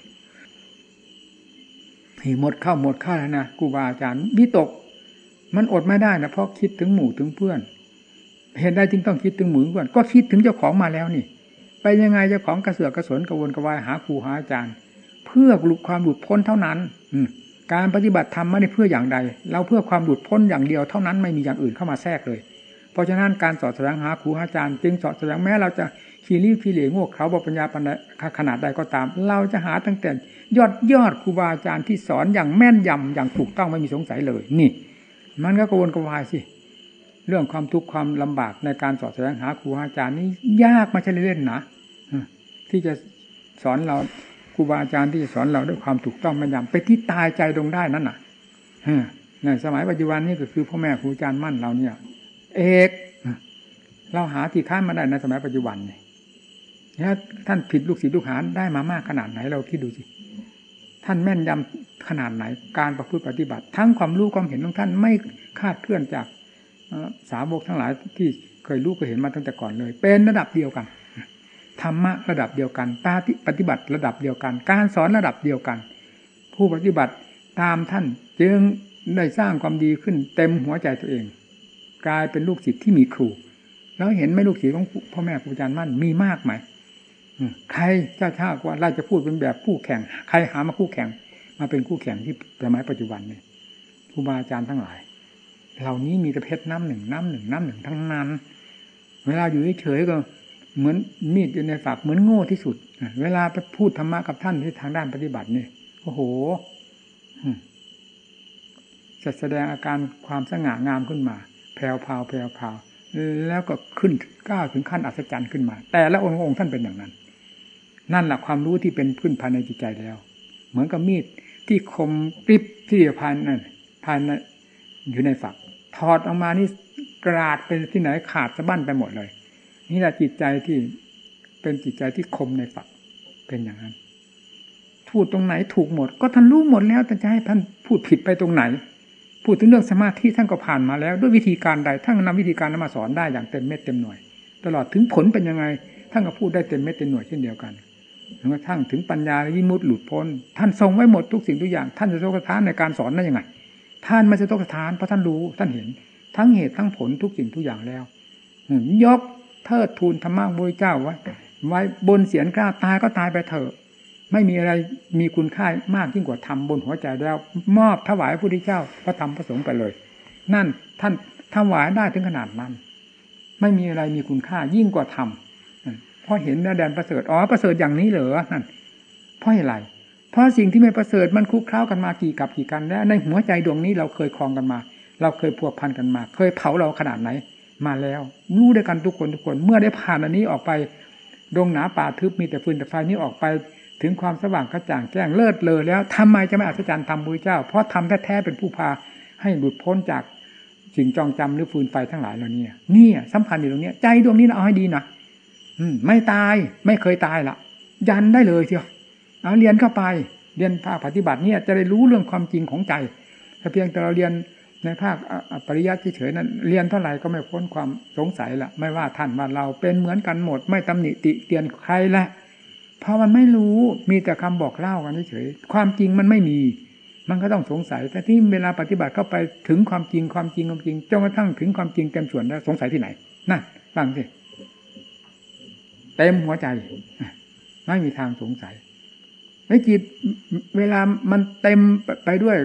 หมดเข้าหมดเข้าแล้วนะครูบาอาจารย์วิตก มันอดไม่ได้นะเพราะคิดถึงหมู่ถึงเพื่อน เห็นได้จึงต้องคิดถึงหมู่เพื่อน ก็คิดถึงเจ้าของมาแล้วนี่ ไปยังไงเจ้าของกระเสือกกระสนกระวนกระวายหาครูหาอาจารย์ เพื่อหลุดความหลุดพ้นเท่านั้น อืการปฏิบัติธรรมไม่ได้เพื่ออย่างใด เราเพื่อความหลุดพ้นอย่างเดียวเท่านั้นไม่มีอย่างอื่นเข้ามาแทรกเลย เพราะฉะนั้นการสอดแสดงหาครูอาจารย์ จึงสอดแสดงแม้เราจะขี้รีบขี้เหล่งวกเขาบปัญญาขนาดใดก็ตาม เราจะหาตั้งแต่ยอดยอดครูบาอาจารย์ที่สอนอย่างแม่นยำอย่างถูกต้องไม่มีสงสัยเลย นี่ มันก็กระวนกระวายสิ เรื่องความทุกข์ความลำบากในการสอดแสดงหาครูอาจารย์นี่ยากไม่ใช่เล่นนะที่จะสอนเราครูบาอาจารย์ที่จะสอนเราด้วยความถูกต้องแม่นยำไปที่ตายใจลงได้นั่นน่ะในสมัยปัจจุบันนี่ก็คือพ่อแม่ครูอาจารย์มั่นเราเนี่ย เอกเราหาที่ค้านมาได้ในสมัยปัจจุบันเนี่ยแล้วท่านผิดลูกศิษย์ลูกหาได้มามากขนาดไหนเราคิดดูสิท่านแม่นยำขนาดไหนการประพฤติปฏิบัติ ทั้งความรู้ความเห็นของท่านไม่คาดเคลื่อนจาก สาวกทั้งหลายที่เคยรู้เคยเห็นมาตั้งแต่ก่อนเลย เป็นระดับเดียวกันธรรมะระดับเดียวกันปฏิปฏิบัติระดับเดียวกัน การสอนระดับเดียวกัน ผู้ปฏิบัติตามท่านจึงได้สร้างความดีขึ้นเต็มหัวใจตัวเอง กลายเป็นลูกศิษย์ที่มีครู แล้วเห็นไหมลูกศิษย์ของพ่อแม่ครูอาจารย์มั่นมีมากไหมใครเจ้าชาติว่าเราจะพูดเป็นแบบคู่แข่ง ใครหามาคู่แข่ง มาเป็นคู่แข่งที่สมัยปัจจุบันเนี่ยครูบาอาจารย์ทั้งหลาย เหล่านี้มีแต่เพชรน้ำหนึ่งน้ำหนึ่งน้ำหนึ่งทั้งนั้น เวลาอยู่เฉยก็เหมือนมีดอยู่ในฝักเหมือนโง่ที่สุด เวลาไปพูดธรรมะกับท่านที่ทางด้านปฏิบัติเนี่ยโอ้โหจะแสดงอาการความสง่างามขึ้นมา แผ่วพาวแผ่วพาวแล้วก็ขึ้นก้าวถึงขั้นอัศจรรย์ขึ้นมา แต่ละองค์องค์ท่านเป็นอย่างนั้น นั่นแหละความรู้ที่เป็นพื้นภายในจิตใจแล้ว เหมือนกับมีดที่คมกริบที่ภายนั่นภายในอยู่ในฝัก ถอดออกมานี่กราดไปที่ไหนขาดสะบั้นไปหมดเลย นี่แหละจิตใจที่เป็นจิตใจที่คมในฝักเป็นอย่างนั้น พูดตรงไหนถูกหมด ก็ท่านรู้หมดแล้วแต่จะให้ท่านพูดผิดไปตรงไหน พูดถึงเรื่องสมาธิท่านก็ผ่านมาแล้ว ด้วยวิธีการใดท่านนำวิธีการนั้นมาสอนได้อย่างเต็มเม็ดเต็มหน่วย ตลอดถึงผลเป็นยังไง ท่านก็พูดได้เต็มเม็ดเต็มหน่วยเช่นเดียวกันจนกระทั่งถึงปัญญาวิมุตติหลุดพ้นท่านทรงไว้หมดทุกสิ่งทุกอย่าง ท่านจะโตกทานในการสอนได้ยังไง ท่านไม่จะโตกทานเพราะท่านรู้ท่านเห็น ทั้งเหตุทั้งผลทุกสิ่งทุกอย่างแล้วยกเทิดทูนธรรมะบุญเจ้าไว้ไว้บนเสียนกล้าตายก็ตายไปเถอะ ไม่มีอะไรมีคุณค่ามากยิ่งกว่าธรรมบนหัวใจแล้ว มอบถวายพระพุทธเจ้าพระธรรมพระสงฆ์ไปเลย นั่นท่านถวายได้ถึงขนาดนั้น ไม่มีอะไรมีคุณค่ายิ่งกว่าธรรมเพราะเห็นแดนประเสริฐอ๋อประเสริฐอย่างนี้เหรอนั่นเพราะอะไร เพราะสิ่งที่ไม่ประเสริฐมันคุกคล้ากันมากี่กับกี่กันแล้วในหัวใจดวงนี้เราเคยคลองกันมา เราเคยพัวพันกันมา เคยเผาเราขนาดไหน มาแล้วรู้ด้วยกันทุกคนทุกคน เมื่อได้ผ่านอันนี้ออกไปดงหนาป่าทึบมีแต่ฟืนแต่ไฟนี้ออกไป ถึงความสว่างกระจ่างแจ้งเลิศเลอแล้วทำไมจะไม่อัศจรรย์ทำบุญเจ้า เพราะทำแท้ๆเป็นผู้พาให้หลุดพ้นจากสิ่งจองจำหรือฟืนไฟทั้งหลายเหล่านี้นี่สำคัญอยู่ตรงนี้ใจดวงนี้เราเอาให้ดีนะอืม ไม่ตายไม่เคยตายละยันได้เลยเทียว เอาเรียนเข้าไป เรียนภาคปฏิบัติเนี่ยจะได้รู้เรื่องความจริงของใจถ้าเพียงแต่เราเรียนในภาคปริยัติเฉยๆนั้นเรียนเท่าไหร่ก็ไม่พ้นความสงสัยละไม่ว่าท่านว่าเราเป็นเหมือนกันหมด ไม่ตำหนิติเตียนใครละเพราะมันไม่รู้มีแต่คำบอกเล่ากันเฉยๆความจริงมันไม่มี มันก็ต้องสงสัย แต่ที่เวลาปฏิบัติเข้าไปถึงความจริงความจริงความจริงจนกระทั่งถึงความจริงเต็มส่วนแล้วสงสัยที่ไหนนั่นฟังสิเต็มหัวใจ ไม่มีทางสงสัย ไอ้จิตเวลามันเต็มไปด้วย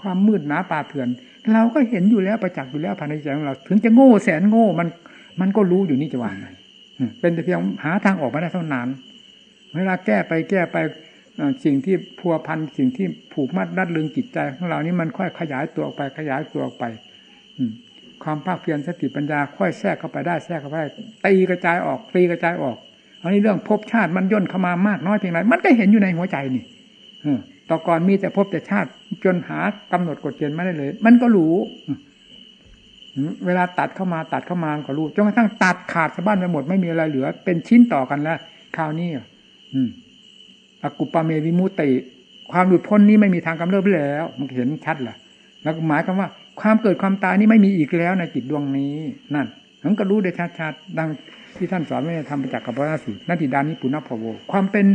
ความมืดหนาป่าเถื่อน เราก็เห็นอยู่แล้วประจักษ์อยู่แล้วภายในใจของเรา ถึงจะโง่แสนโง่มัน มันก็รู้อยู่นี่จะว่าไงเป็นแต่เพียงหาทางออกมาได้เท่านั้น เวลาแก้ไปแก้ไปสิ่งที่พัวพันสิ่งที่ผูกมัดรัดลึงจิตใจของเรานี่มันค่อยขยายตัวออกไปขยายตัวออกไปความภาคเพียรสติปัญญาค่อยแทรกเข้าไปได้แทรกเข้าไปได้ตีกระจายออกตีกระจายออก อันนี้เรื่องภพชาติมันย่นเข้ามามากน้อยเพียงไรมันก็เห็นอยู่ในหัวใจนี่ต่อก่อนมีแต่พบแต่ชาติจนหากำหนดกฎเกณฑ์ไม่ได้เลย มันก็รู้เวลาตัดเข้ามาตัดเข้ามาก็รู้จนกระทั่งตัดขาดสะบั้นไปหมดไม่มีอะไรเหลือ เป็นชิ้นต่อกันแล้วคราวนี้อืมอกุปาเมวิมุติ ความหลุดพ้นนี้ไม่มีทางกำเริบแล้ว มันเห็นชัดแหละแล้วหมายความว่า ความเกิดความตายนี้ไม่มีอีกแล้วในจิตดวงนี้ นั่นมันก็รู้ได้ชัดๆดัง ที่ท่านสอนไว้ในธรรมจักรกับพระสูตรนัตติดานิปุณพโว ความเป็น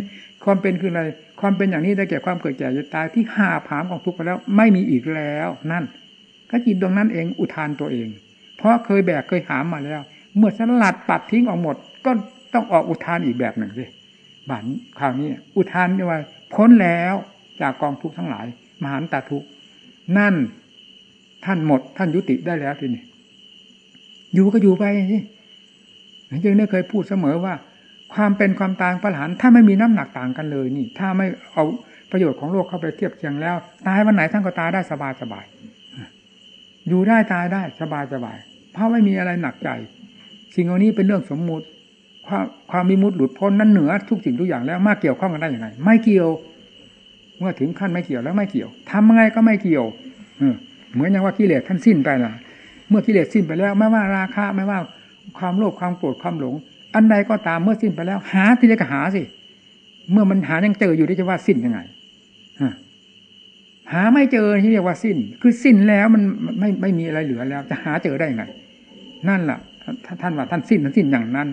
ความเป็นคืออะไร ความเป็นอย่างนี้ได้แก่ความเกิดแก่จะตายที่หาผามของทุกข์ไปแล้ว ไม่มีอีกแล้วนั่นก็จิตดวงนั้นเองอุทานตัวเอง เพราะเคยแบกเคยหามมาแล้ว เมื่อสลัดปัดทิ้งออกหมด ก็ต้องออกอุทานอีกแบบหนึ่งสิบันคราวนี้อุทานนี่ว่าพ้นแล้วจากกองทุกข์ทั้งหลาย มหันตทุกข์นั่นท่านหมดท่านยุติได้แล้วทีนี้อยู่ก็อยู่ไปสิ จึงได้เคยพูดเสมอว่า ความเป็นความตายพระหลานถ้าไม่มีน้ำหนักต่างกันเลยนี่ ถ้าไม่เอาประโยชน์ของโลกเข้าไปเทียบเคียงแล้ว ตายวันไหนท่านก็ตายได้สบายสบายอยู่ได้ตายได้สบายสบาย เพราะไม่มีอะไรหนักใจ สิ่งเหล่านี้เป็นเรื่องสมมุติ ความความมีมุดหลุดพ้นนั้นเหนือทุกสิ่งทุกอย่างแล้วมาเกี่ยวข้องกันได้ยังไง ไม่เกี่ยว เมื่อถึงขั้นไม่เกี่ยวแล้วไม่เกี่ยวทำยังไงก็ไม่เกี่ยวเหมือนอย่างว่ากิเลสท่านสิ้นไปล่ะ เมื่อกิเลสสิ้นไปแล้ว ไม่ว่าราคะไม่ว่า ความโลภความโกรธความหลง อันใดก็ตามเมื่อสิ้นไปแล้ว หาที่จะหาสิ เมื่อมันหายังเจออยู่ที่จะว่าสิ้นยังไงหาไม่เจอที่เรียกว่าสิ้น คือสิ้นแล้วมันไม่ไม่มีอะไรเหลือแล้ว จะหาเจอได้ยังไง นั่นแหละท่านว่าท่านสิ้นท่านสิ้นอย่างนั้น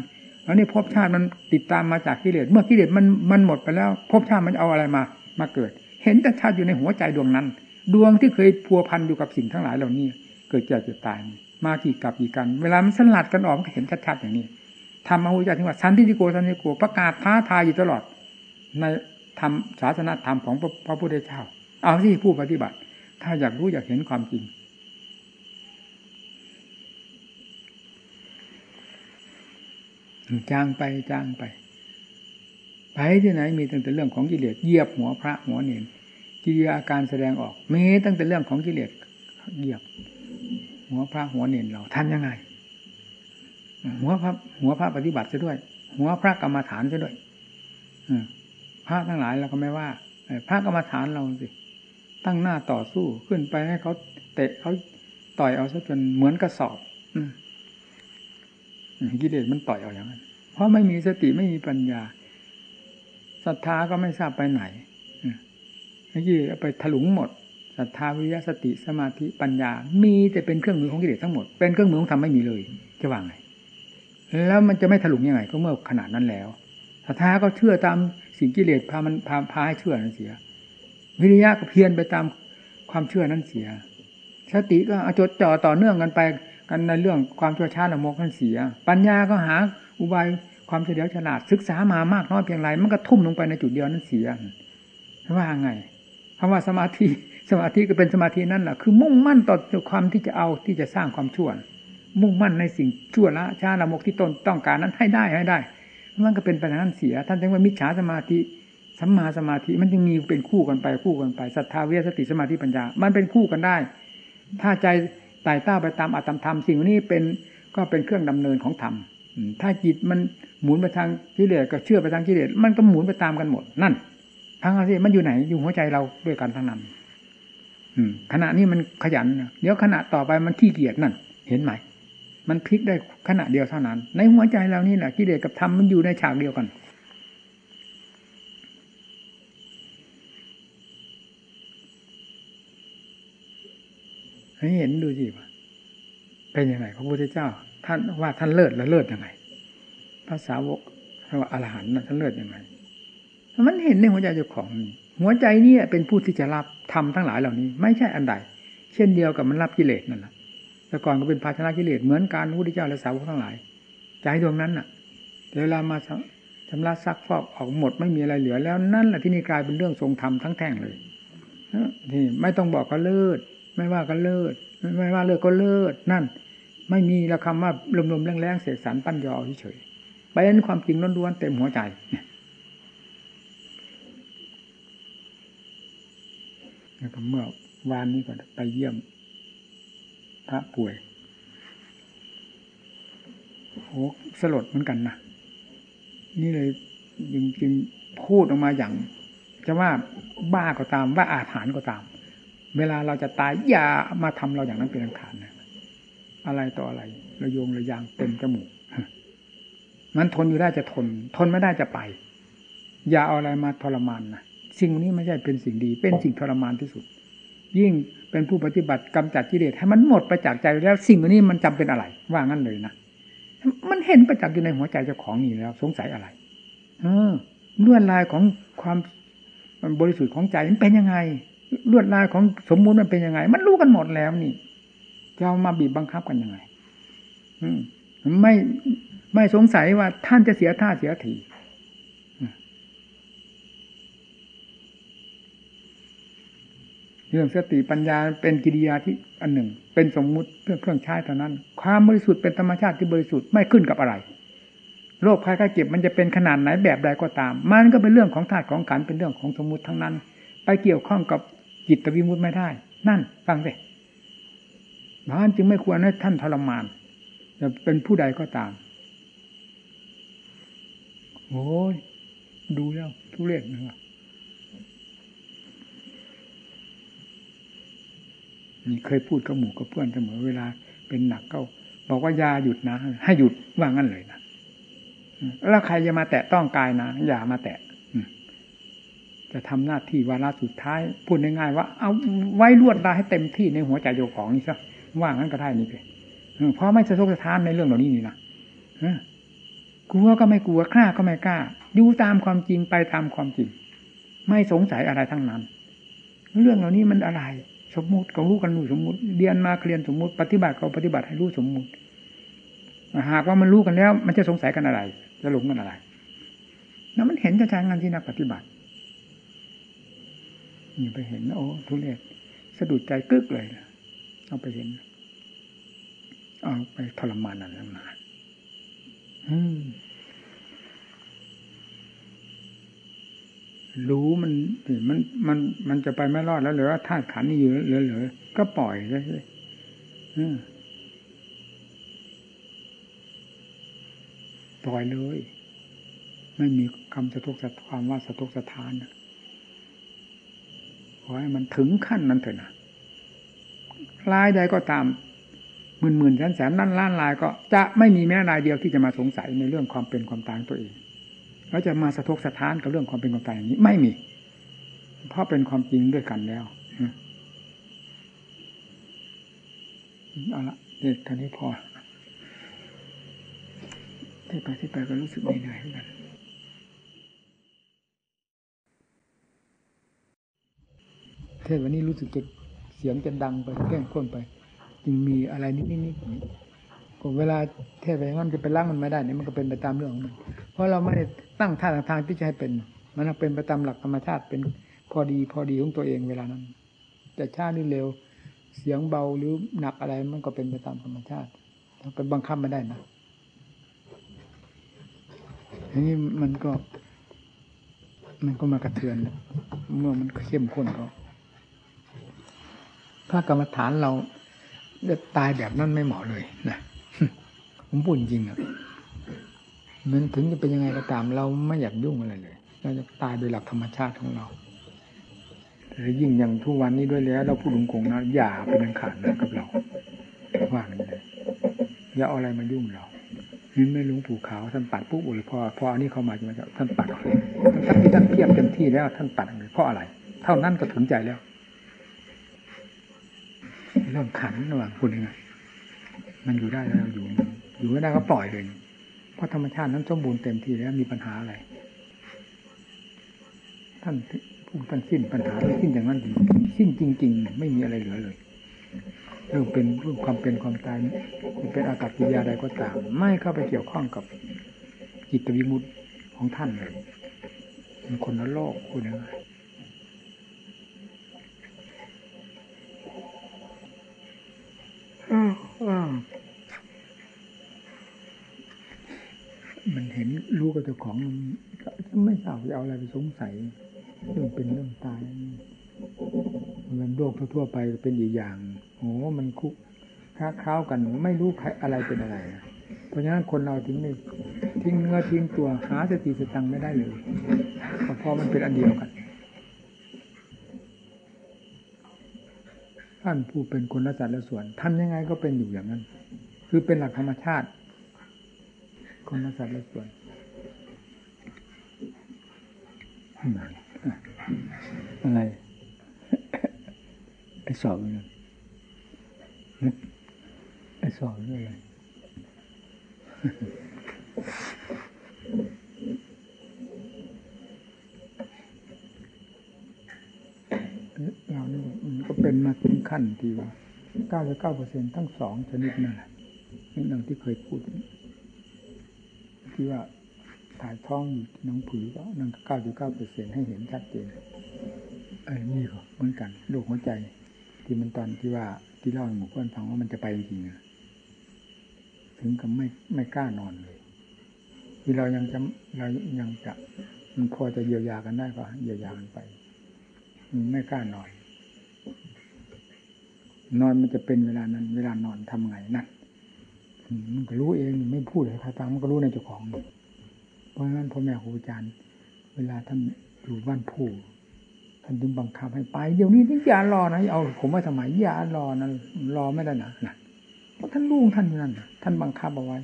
แล้วนี่ภพชาติมันติดตามมาจากกิเลสเมื่อกิเลสมันมันหมดไปแล้วภพชาติมันเอาอะไรมา มาเกิด เห็นแต่ชาติอยู่ในหัวใจดวงนั้น ดวงที่เคยพัวพันอยู่กับสิ่งทั้งหลายเหล่านี้ เกิดเจ็บเจ็บตาย มากี่กับกี่กัน เวลามันสลัดกันออกก็เห็นชัดๆอย่างนี้ทำมาหุจาถึงว่าสันติโกสันติโกประกาศท้าทายอยู่ตลอด ในธรรมศาสนาธรรมของพระพุทธเจ้า เอาที่ผู้ปฏิบัติ ถ้าอยากรู้อยากเห็นความจริง จางไปจางไป ไปที่ไหนมีตั้งแต่เรื่องของกิเลสเหยียบหัวพระหัวเนนกิริยาการแสดงออกมีตั้งแต่เรื่องของกิเลสเหยียบ หัวพระหัวเนนเราท่านยังไง หัวพระหัวพระปฏิบัติซะด้วย หัวพระกรรมฐานซะด้วยพระทั้งหลายเราก็ไม่ว่าพระกรรมฐานเราสิตั้งหน้าต่อสู้ขึ้นไปให้เขาเตะเขาต่อยเอาซะจนเหมือนกระสอบกิเลสมันต่อยเอาอย่างนั้น เพราะไม่มีสติไม่มีปัญญาศรัทธาก็ไม่ทราบไปไหนยี่ไปถลุงหมด ศรัทธาวิยสติสมาธิปัญญา มีแต่เป็นเครื่องมือของกิเลสทั้งหมด เป็นเครื่องมือของธรรมไม่มีเลยจะว่างไง แล้วมันจะไม่ถลุงยังไง ก็เมื่อขนาดนั้นแล้วศรัทธาก็เชื่อตามสิ่งกิเลสพามันพาพาให้เชื่อนั่นเสีย วิริยะก็เพียรไปตามความเชื่อนั้นเสีย สติก็จดจ่อต่อเนื่องกันไปกันในเรื่องความชั่วช้าละโมกนั้นเสีย ปัญญาก็หาอุบายความเฉลียวฉลาดศึกษามามากน้อยเพียงไรมันก็ทุ่มลงไปในจุดเดียวนั้นเสียว่าไงคำว่าสมาธิ สมาธิก็เป็นสมาธินั่นแหละคือมุ่งมั่นต่อความที่จะเอาที่จะสร้างความชั่ว มุ่งมั่นในสิ่งชั่วละชาละมกที่ตนต้องการนั้นให้ได้ให้ได้มันก็เป็นไปนั้นเสีย ท่านจึงว่ามิจฉาสมาธิสัมมาสมาธิมันจึงมีเป็นคู่กันไปคู่กันไปศรัทธาเวสติสมาธิปัญญา มันเป็นคู่กันได้ ถ้าใจไต่เต้าไปตามอัตธรรมสิ่งนี้เป็นก็เป็นเครื่องดำเนินของธรรมถ้าจิตมันหมุนไปทางกิเลสก็เชื่อไปทางกิเลสมันก็หมุนไปตามกันหมดนั่นทางอะไรมันอยู่ไหนอยู่หัวใจเราด้วยกันทั้งนั้น ขณะนี้มันขยันเดี๋ยวขณะต่อไปมันขี้เกียจนั่น เห็นไหม มันพลิกได้ขณะเดียวเท่านั้น ในหัวใจเรานี่แหละกิเลสกับธรรมมันอยู่ในฉากเดียวกัน ให้เห็นดูสิว่าเป็นยังไงพระพุทธเจ้า ท่านว่าท่านเลิศแล้วเลิศยังไงภาษาวกว่าอรหันต์ท่านเลิศยังไงมันเห็นในหัวใจเจ้าของนี่ หัวใจนี่เป็นผู้ที่จะรับทำทั้งหลายเหล่านี้ ไม่ใช่อันใด เช่นเดียวกับมันรับกิเลสนั่นแหละแต่ก่อนก็เป็นภาชนะกิเลสเหมือนการพระพุทธเจ้าและสาวกทั้งหลายใจดวงนั้นน่ะเวลามาชำระซักฟอกออกหมดไม่มีอะไรเหลือแล้วนั่นแหละที่นี่กลายเป็นเรื่องทรงธรรมทั้งแท่งเลยนี่ไม่ต้องบอกก็เลิศไม่ว่าก็เลิศไม่ว่าเลิศก็เลิศนั่น ไม่มีละคำว่าลมๆแรงๆเสียสารปั้นยอเฉยไปเห็นความจริงล้วนๆเต็มหัวใจ แล้วก็เมื่อวานนี้ก็ไปเยี่ยม พระป่วย โอ้สลดเหมือนกันนะ นี่เลยจริงๆพูดออกมาอย่าง จะว่าบ้าก็ตามว่าอาถรรพ์ก็ตาม เวลาเราจะตายอย่ามาทำเราอย่างนั้นเป็นอันขาดนะอะไรต่ออะไรระโยงระยางเต็มจมูกมันทนอยู่ได้จะทน ทนไม่ได้จะไป อย่าเอาอะไรมาทรมานนะ สิ่งนี้ไม่ใช่เป็นสิ่งดี เป็นสิ่งทรมานที่สุด ยิ่งเป็นผู้ปฏิบัติกำจัดกิเลสให้มันหมดไปจากใจแล้วสิ่งนี้มันจำเป็นอะไร ว่างั้นเลยนะมันเห็นประจักษ์อยู่ในหัวใจเจ้าของนี่แล้ว สงสัยอะไร เออลวดลายของความบริสุทธิ์ของใจมันเป็นยังไงลวดลายของสมมุติมันเป็นยังไง มันรู้กันหมดแล้วนี่จะเอามาบีบบังคับกันยังไง อืมไม่ไม่สงสัยว่าท่านจะเสียท่าเสียที เรื่องสติปัญญาเป็นกิริยาที่อันหนึ่ง เป็นสมมุติเพื่อเครื่องใช้เท่านั้น ความบริสุทธิ์เป็นธรรมชาติที่บริสุทธิ์ไม่ขึ้นกับอะไรโรคภัยไข้เจ็บมันจะเป็นขนาดไหนแบบใดก็ตาม มันก็เป็นเรื่องของธาตุของขันเป็นเรื่องของสมมุติทั้งนั้น ไปเกี่ยวข้องกับจิตวิมุตไม่ได้ นั่นฟังสิบ้านจึงไม่ควรให้ท่านทรมานจะเป็นผู้ใดก็ตามโอ้ยดูแล้วทุเรศนะครับ นี่เคยพูดกับหมู่กับเพื่อนเสมอเวลาเป็นหนักก็บอกว่ายาหยุดนะ ให้หยุดว่างั้นเลยนะแล้วใครจะมาแตะต้องกายนะอย่ามาแตะจะทำหน้าที่วาระสุดท้าย พูดง่ายๆว่าเอาไว้ลวดลายให้เต็มที่ในหัวใจโยของนี่ซะว่างั้นก็ได้นี่เพเพราะไม่สะทกสะท้านในเรื่องเหล่านี้นี่นะกลัวก็ไม่กลัวกล้าก็ไม่กล้าดูตามความจริงไปตามความจริง ไม่สงสัยอะไรทั้งนั้น เรื่องเหล่านี้มันอะไร สมมุติก็รู้กันรู้สมมุติเรียนมาเรียนสมมุติ ปฏิบัติก็ปฏิบัติให้รู้สมมุติหากว่ามันรู้กันแล้ว มันจะสงสัยกันอะไร จะหลงกันอะไรนั่นมันเห็นจะใช้งานที่นักปฏิบัตินี่ไปเห็นโอ้ทุเรศสะดุดใจกึกเลยเอาไปเห็นเอาไปทรมานอะไรมาอืม รู้มันมันมันมันจะไปไม่รอดแล้วเหลือธาตุขันนี่อยู่เหลือเหลือก็ปล่อยเลยปล่อยเลย ไม่มีคำสะทกสะความว่าสะทกสะทานขอให้มันถึงขั้นนั้นเถอะนะลายใดก็ตามหมื่นหมื่นแสนแสนนั่นล้านลายก็จะไม่มีแม้รายเดียวที่จะมาสงสัยในเรื่องความเป็นความตายตัวเอง แล้วจะมาสะทกสะท้านกับเรื่องความเป็นความตายอย่างนี้ ไม่มี เพราะเป็นความจริงด้วยกันแล้วเอาละเด็กท่านี้พอที่ไปที่ไปก็รู้สึกเหนื่อยเหมือนกันเทศวันนี้รู้สึกจะเสียงจะดังไปแก้งข้นไป จึงมีอะไรนิดนิดเวลาเทศไปงั้นจะไปล้างมันไม่ได้เนี่ยมันก็เป็นไปตามเรื่องของมันเพราะเราไม่ได้ ตั้งท่าทางที่จะให้เป็น มันเป็นไปตามหลักธรรมชาติเป็นพอดีพอดีของตัวเองเวลานั้นแต่ชาหรือเร็วเสียงเบาหรือหนักอะไรมันก็เป็นไปตามธรรมชาติเราไปบังคับไม่ได้นะทีนี้มันก็ มันก็มากระเทือน เมื่อมันเข้มข้นก็ถ้ากรรมฐานเราจะตายแบบนั้นไม่เหมาะเลยนะผมพูดจริงอะ มันถึงจะเป็นยังไงก็ตาม เราไม่อยากยุ่งอะไรเลย เราจะตายโดยหลักธรรมชาติของเราแต่ยิ่งอย่างทุกวันนี้ด้วยแล้ว เราพูดลงคงนะอย่าเป็นขาดนะกับเราว่างั้นเลยอย่าเอาอะไรมายุ่งเรานี่ไม่ลุงปู่ขาวท่านปัดปุ๊บเลยพอพออันนี้เข้ามาจะมาท่านปัดเลยท่านที่ท่านเทียบเต็มที่แล้ว ท่านปัดเลยเพราะอะไร เท่านั้นก็ถึงใจแล้วเริ่มขันระหว่างคุณไงมันอยู่ได้แล้วอยู่อยู่ไม่ได้ก็ปล่อยเลย เพราะธรรมชาตินั้นสมบูรณ์เต็มที่แล้วมีปัญหาอะไร ท่านผู้ท่านสิ้นปัญหาสิ้นอย่างนั้นจริงสิ้นจริง ๆ ไม่มีอะไรเหลือเลยเรื่องเป็นเรื่องความเป็นความตายเป็นอากาศกิริยาใดก็ตาม ไม่เข้าไปเกี่ยวข้องกับจิตวิมุตติของท่านเลยเป็นคนละโลกคุณยังไงมั มันเห็นรู้กับเจ้าของมันไม่ทราบจะเอาอะไรไปสงสัยเรื่องเป็นเรื่องตายมันโลกทั่วไปเป็นอีกอย่างโอ้มันคุกค้าค้ากันไม่รู้ใครอะไรเป็นอะไร เพราะฉะนั้นคนเราทิ้งนี่ทิ้งเนื้อทิ้งตัวหาสติสตังไม่ได้เลยเพราะมันเป็นอันเดียวกันท่านผู้เป็นคนละสัตว์ละส่วนทำยังไงก็เป็นอยู่อย่างนั้น คือเป็นหลักธรรมชาติ คนละสัตว์ละส่วนอะไรไอ้สอบนั่นไอ้สอบนั่นอะไรเรานี่มันก็เป็นมาถึงขั้นที่ว่าเก้าสิบเก้าเปอร์เซ็นทั้งสองชนิดนั่นแหละนี่ดังที่เคยพูด ที่ว่าถ่ายท้องอยู่น้องผือก็นั่นเก้าสิบเก้าเปอร์เซ็นให้เห็นชัดเจนไอ้นี่ก็เหมือนกันโรคหัวใจ ที่มันตอนที่ว่าที่เล่าให้หมู่เพื่อนฟังว่ามันจะไปจริงๆถึงกับไม่ไม่กล้านอนเลยที่เรายังจะเรายังจะมันพอจะเยียวยากันได้ก็เยียวยากันไปไม่กล้านอน นอนมันจะเป็นเวลานั้น เวลานอนทำไงนั่น มันก็รู้เองไม่พูดให้ใครฟังมันก็รู้ในเจ้าของ เพราะฉะนั้นพ่อแม่ครูอาจารย์ เวลาท่านอยู่บ้านผู้ท่านจึงบังคับให้ไป เดี๋ยวนี้นี่อย่ารอนะเอาผมว่าทำไมอย่ารอนะรอไม่ได้นะนะเพราะท่านลูกท่านอยู่นั่นท่านบังคับเอาไว้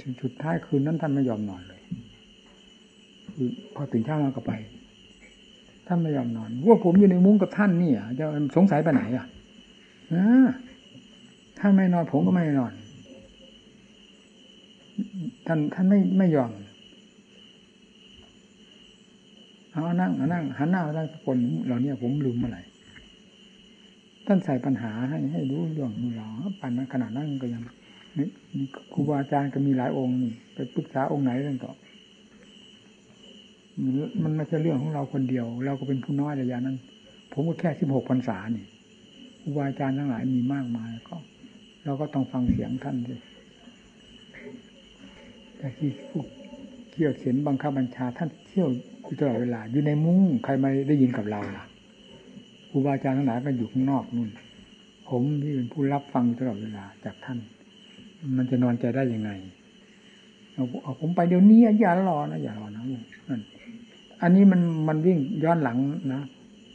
ถึงจุดท้ายคืนนั้นท่านไม่ยอมนอนเลยคือพอตื่นเช้ามาก็ไป ท่านไม่ยอมนอนว่าผมอยู่ในมุ้งกับท่านนี่อะจะสงสัยไปไหนอะ ท่านไม่นอนผมก็ไม่นอน ท่านท่านไม่ไม่ยอมเอานั่งเอานั่งหันหน้ามาทางสกลเหล่านี้ผมลืมเมื่อไหร่ท่านใส่ปัญหาให้ให้รู้เรื่องมือเราปันนั้นขนาดนั้นก็ยังนี่ครูบาอาจารย์ก็มีหลายองค์นี่ไปปรึกษาองค์ไหนเรื่องต่อมันไม่ใช่เรื่องของเราคนเดียว เราก็เป็นผู้น้อยระยะนั้น ผมก็แค่สิบหกพรรษานี่ครูบาอาจารย์ทั้งหลายมีมากมายก็ เราก็ต้องฟังเสียงท่านด้วยแต่ที่ผู้เที่ยวเขียนบังคับบัญชา ท่านเที่ยวอยู่ตลอดเวลา อยู่ในมุ้งใครมาได้ยินกับเราล่ะครูบาอาจารย์ทั้งหลายก็อยู่ข้างนอกนู่น ผมที่เป็นผู้รับฟังตลอดเวลาจากท่าน มันจะนอนใจได้ยังไงเอาเอาผมไปเดี๋ยวนี้อย่ารอนะอย่ารอนะนั่นอันนี้มันมันวิ่งย้อนหลังนะ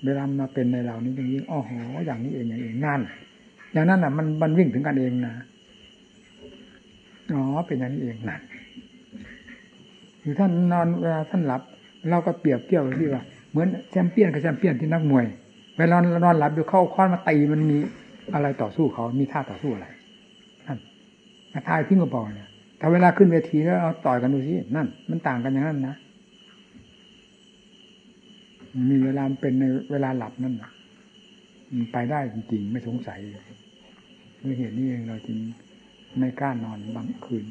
เวลามาเป็นในเรานี้ตรงนี้อ๋อหออย่างนี้เองอย่างเองนั่น อย่างนั้นอะ มันมันวิ่งถึงกันเองนะอ๋อเป็นอย่างนี้เองนั่นหรือท่านนอนเวลาท่านหลับ เราก็เปรียบเทียบที่ว่าเหมือนแชมเปี้ยนกับแชมเปี้ยนที่นักมวยเวลานอนหลับอยู่เข้าค้อนมาตีมันมีอะไรต่อสู้เขามีท่าต่อสู้อะไรนั่นมาทายทิ้งกระเป๋าเนี่ยถ้าเวลาขึ้นเวทีแล้วเอาต่อยกันดูสินั่น มันต่างกันอย่างนั้นนะมีเวลาเป็นในเวลาหลับนั่นมันไปได้จริงๆ ไม่สงสัย ด้วยเหตุนี้เองเราจึงไม่กล้านอนบางคืน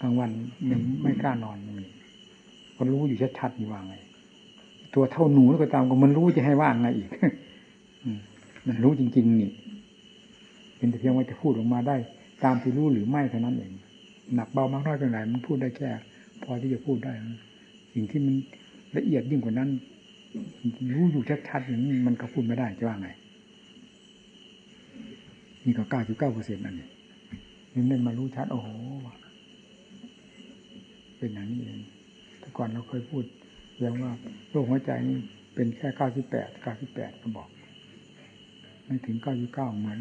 บางวันยังไม่กล้านอนมีคนรู้อยู่ชัดๆอยู่ว่าไง ตัวเท่าหนูก็ตามก็มันรู้จะให้ว่างไงอีกมันรู้จริง ๆ นี่เป็นแต่เพียงว่าจะพูดออกมาได้ ตามที่รู้หรือไม่เท่านั้นเองหนักเบามากน้อยเพียงไรมันพูดได้แค่พอที่จะพูดได้สิ่งที่มันละเอียดยิ่งกว่านั้นรู้อยู่ชัดๆอย่างนี้มันก็พูดไม่ได้จะว่าไง นี่ก็เก้าสิบเก้าเปอร์เซ็นต์นั่นเองนี่เล่นมารู้ชัดโอ้โหเป็นอย่างนี้เองแต่ก่อนเราเคยพูดเรื่องว่าโรคหัวใจนี่เป็นแค่เก้าสิบแปดเก้าสิบแปดก็บอก ไม่ถึงเก้าสิบเก้าเหมือน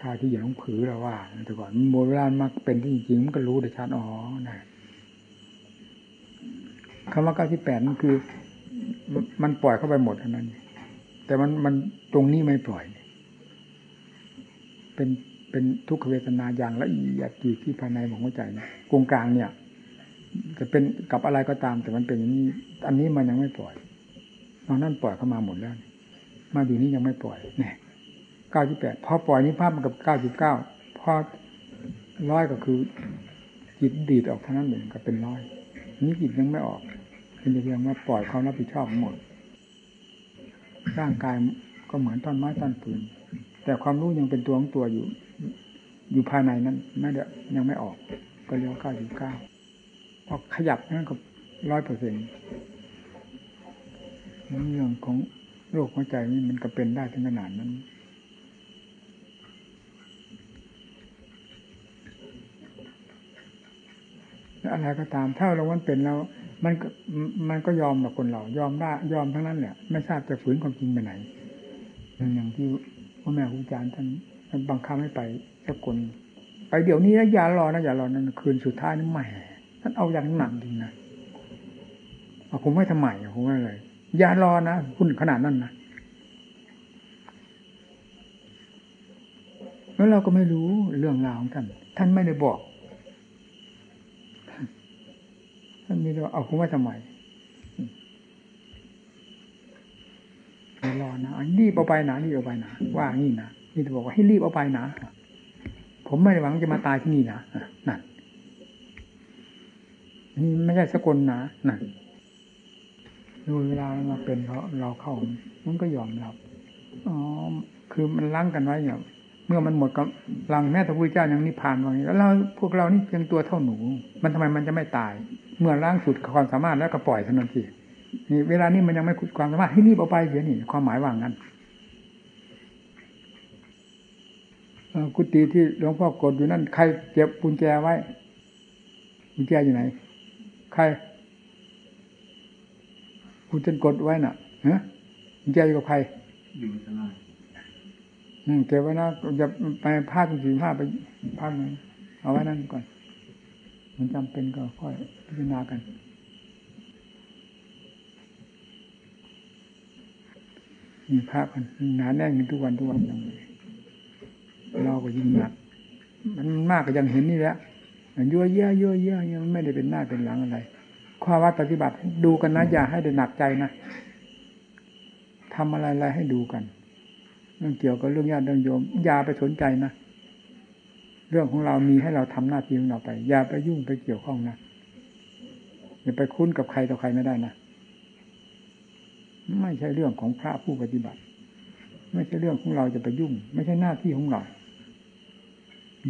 ค่าที่อย่างน้องผือเราว่า แต่ก่อนโมเวลามากเป็นที่จริงมันก็รู้ได้ชัดอ๋อนะคำว่าเก้าสิบแปดนั่นคือ มันปล่อยเข้าไปหมดเท่านั้น แต่มันมันตรงนี้ไม่ปล่อย เป็นเป็นทุกขเวทนาอย่างละเอียดอยู่ที่ภายในของหัวใจนะกงกลางเนี่ยจะเป็นกับอะไรก็ตาม แต่มันเป็นอย่างนี้อันนี้มันยังไม่ปล่อยตอนนั้นปล่อยเข้ามาหมดแล้วมาอยู่นี้ยังไม่ปล่อยเนี่ยเก้าสิบแปดพอปล่อยนี้ภาพมันกับเก้าสิบเก้าพอร้อยก็คือจิตดีดออกเท่านั้นเองก็เป็นร้อยนี้จิตยังไม่ออกเป็นเพียงว่าปล่อยความรับผิดชอบหมด ร่างกายก็เหมือนต้นไม้ต้นปืน แต่ความรู้ยังเป็นตัวของตัวอยู่ อยู่ภายในนั้นไม่ได้ยังไม่ออก ก็เรียกว่าเก้าสิบเก้าพอขยับนั่นก็ร้อยเปอร์เซ็นต์เรื่องของโรคหัวใจนี่มันก็เป็นได้ถึงขนาดนั้นอะไรก็ตามถ้าเราวันเป็นแล้ว มันมันก็ยอมกับคนเรา ยอมได้ยอมทั้งนั้นแหละไม่ทราบจะฝืนความจริงไปไหนอย่างที่ พ่อแม่ครูอาจารย์ท่านท่านบังคับให้ไปสักคนไปเดี๋ยวนี้นะอย่ารอนะอย่ารอนั่นคืนสุดท้ายนี่แหม่ท่านเอาอย่างหนักจริงนะเอาผมไม่ทำไมผมว่าอะไรอย่ารอนะคุณขนาดนั้นนะแล้วเราก็ไม่รู้เรื่องราวของท่านท่านไม่ได้บอกท่านมีแต่เอาคุณไว้ทำไม อย่รอนะรีบเอาไปนะรีบเอาไปนะว่างี้นะนี่จะบอกว่าให้รีบเอาไปนะผมไม่ได้หวังจะมาตายที่นี่นะนั่นนี่ไม่ใช่สกลนะนั่นดูเวลามาเป็นเขาเราเข้ามันก็ยอมรับอ๋อคือมันล้างกันไว้อย่างเมื่อมันหมดกับลังแม้แต่พระพุทธเจ้ายังนิพพานว่าอย่างนี้แล้วเราพวกเรานี่เพียงตัวเท่าหนู มันทำไมมันจะไม่ตาย เมื่อล้างสุดความสามารถแล้วก็ปล่อยเท่านั้นที นี่เวลานี้มันยังไม่ขุดความสามารถให้รีบเอาไปเดี๋ยนี้ความหมายว่างั้นกุฏิที่หลวงพ่อกดอยู่นั่นใครเก็บปุญแจไว้กุญแจอยู่ไหน ใครคุณจะกดไว้น่ะฮะกุญแจอยู่กับใคร อยู่ในตลาดอืมเก็บไว้นะจะไปพาดสี่ผ้าไปพาดเลยเอาไว้นั่นก่อน มันจำเป็นก็ค่อยพิจารณากัน มีภาพกันหนาแน่นกันทุกวันทุกวันอย่างนี้เราก็ยิ่งหนักมันมากก็ยังเห็นนี่แหละยั่วเยี่ยยั่วเยี่ยมันไม่ได้เป็นหน้าเป็นหลังอะไรข้อวัดปฏิบัติดูกันนะอย่าให้ได้หนักใจนะทำอะไรอะไรให้ดูกัน เรื่องเกี่ยวกับเรื่องญาติเรื่องโยมอย่าไปสนใจนะเรื่องของเรามีให้เราทำหน้าที่ของเราไป อย่าไปยุ่งไปเกี่ยวข้องนะอย่าไปคุ้นกับใครต่อใครไม่ได้นะ ไม่ใช่เรื่องของพระผู้ปฏิบัติ ไม่ใช่เรื่องของเราจะไปยุ่ง ไม่ใช่หน้าที่ของเรา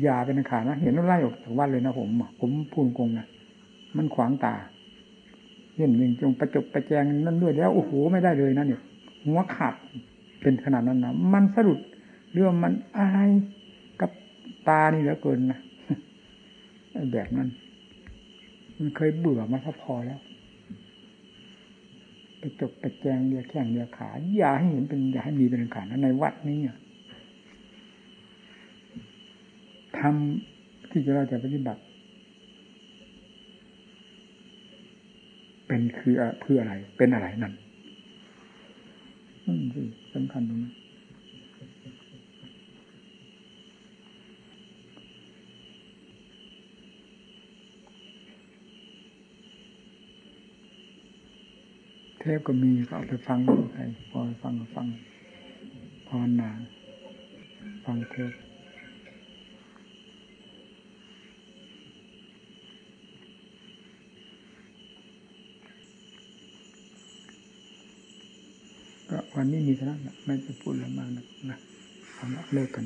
อย่าเป็นขาดนะ เห็นว่าไล่ออกจากวัดเลยนะผม ผมพูดกงนะมันขวางตาเห็นหนึ่งจงประจบประแจงนั่นด้วยแล้วโอ้โหไม่ได้เลยนะเนี่ยหัวขาดเป็นขนาดนั้นนะมันสะดุดเรื่องมันอะไรกับตานี่เหลือเกินนะแบบนั้น มันเคยเบื่อมาสักพอแล้ว ไปจบไปแจงเรียแข้งเรียขาอย่าให้เห็นเป็นอย่าให้มีเป็นขานในวัดนี้ทำที่เราจะปฏิบัติ เป็นคือเพื่ออะไร เป็นอะไรนั่นนั่นสิสำคัญตรงนั้น เทปก็มีก็เอาไปฟังใครพอฟังก็ฟังภาวนาฟังเทปก็วันนี้มีเท่านั้นไม่จะพูดอะไรมากนะนะเอาละเลิกกัน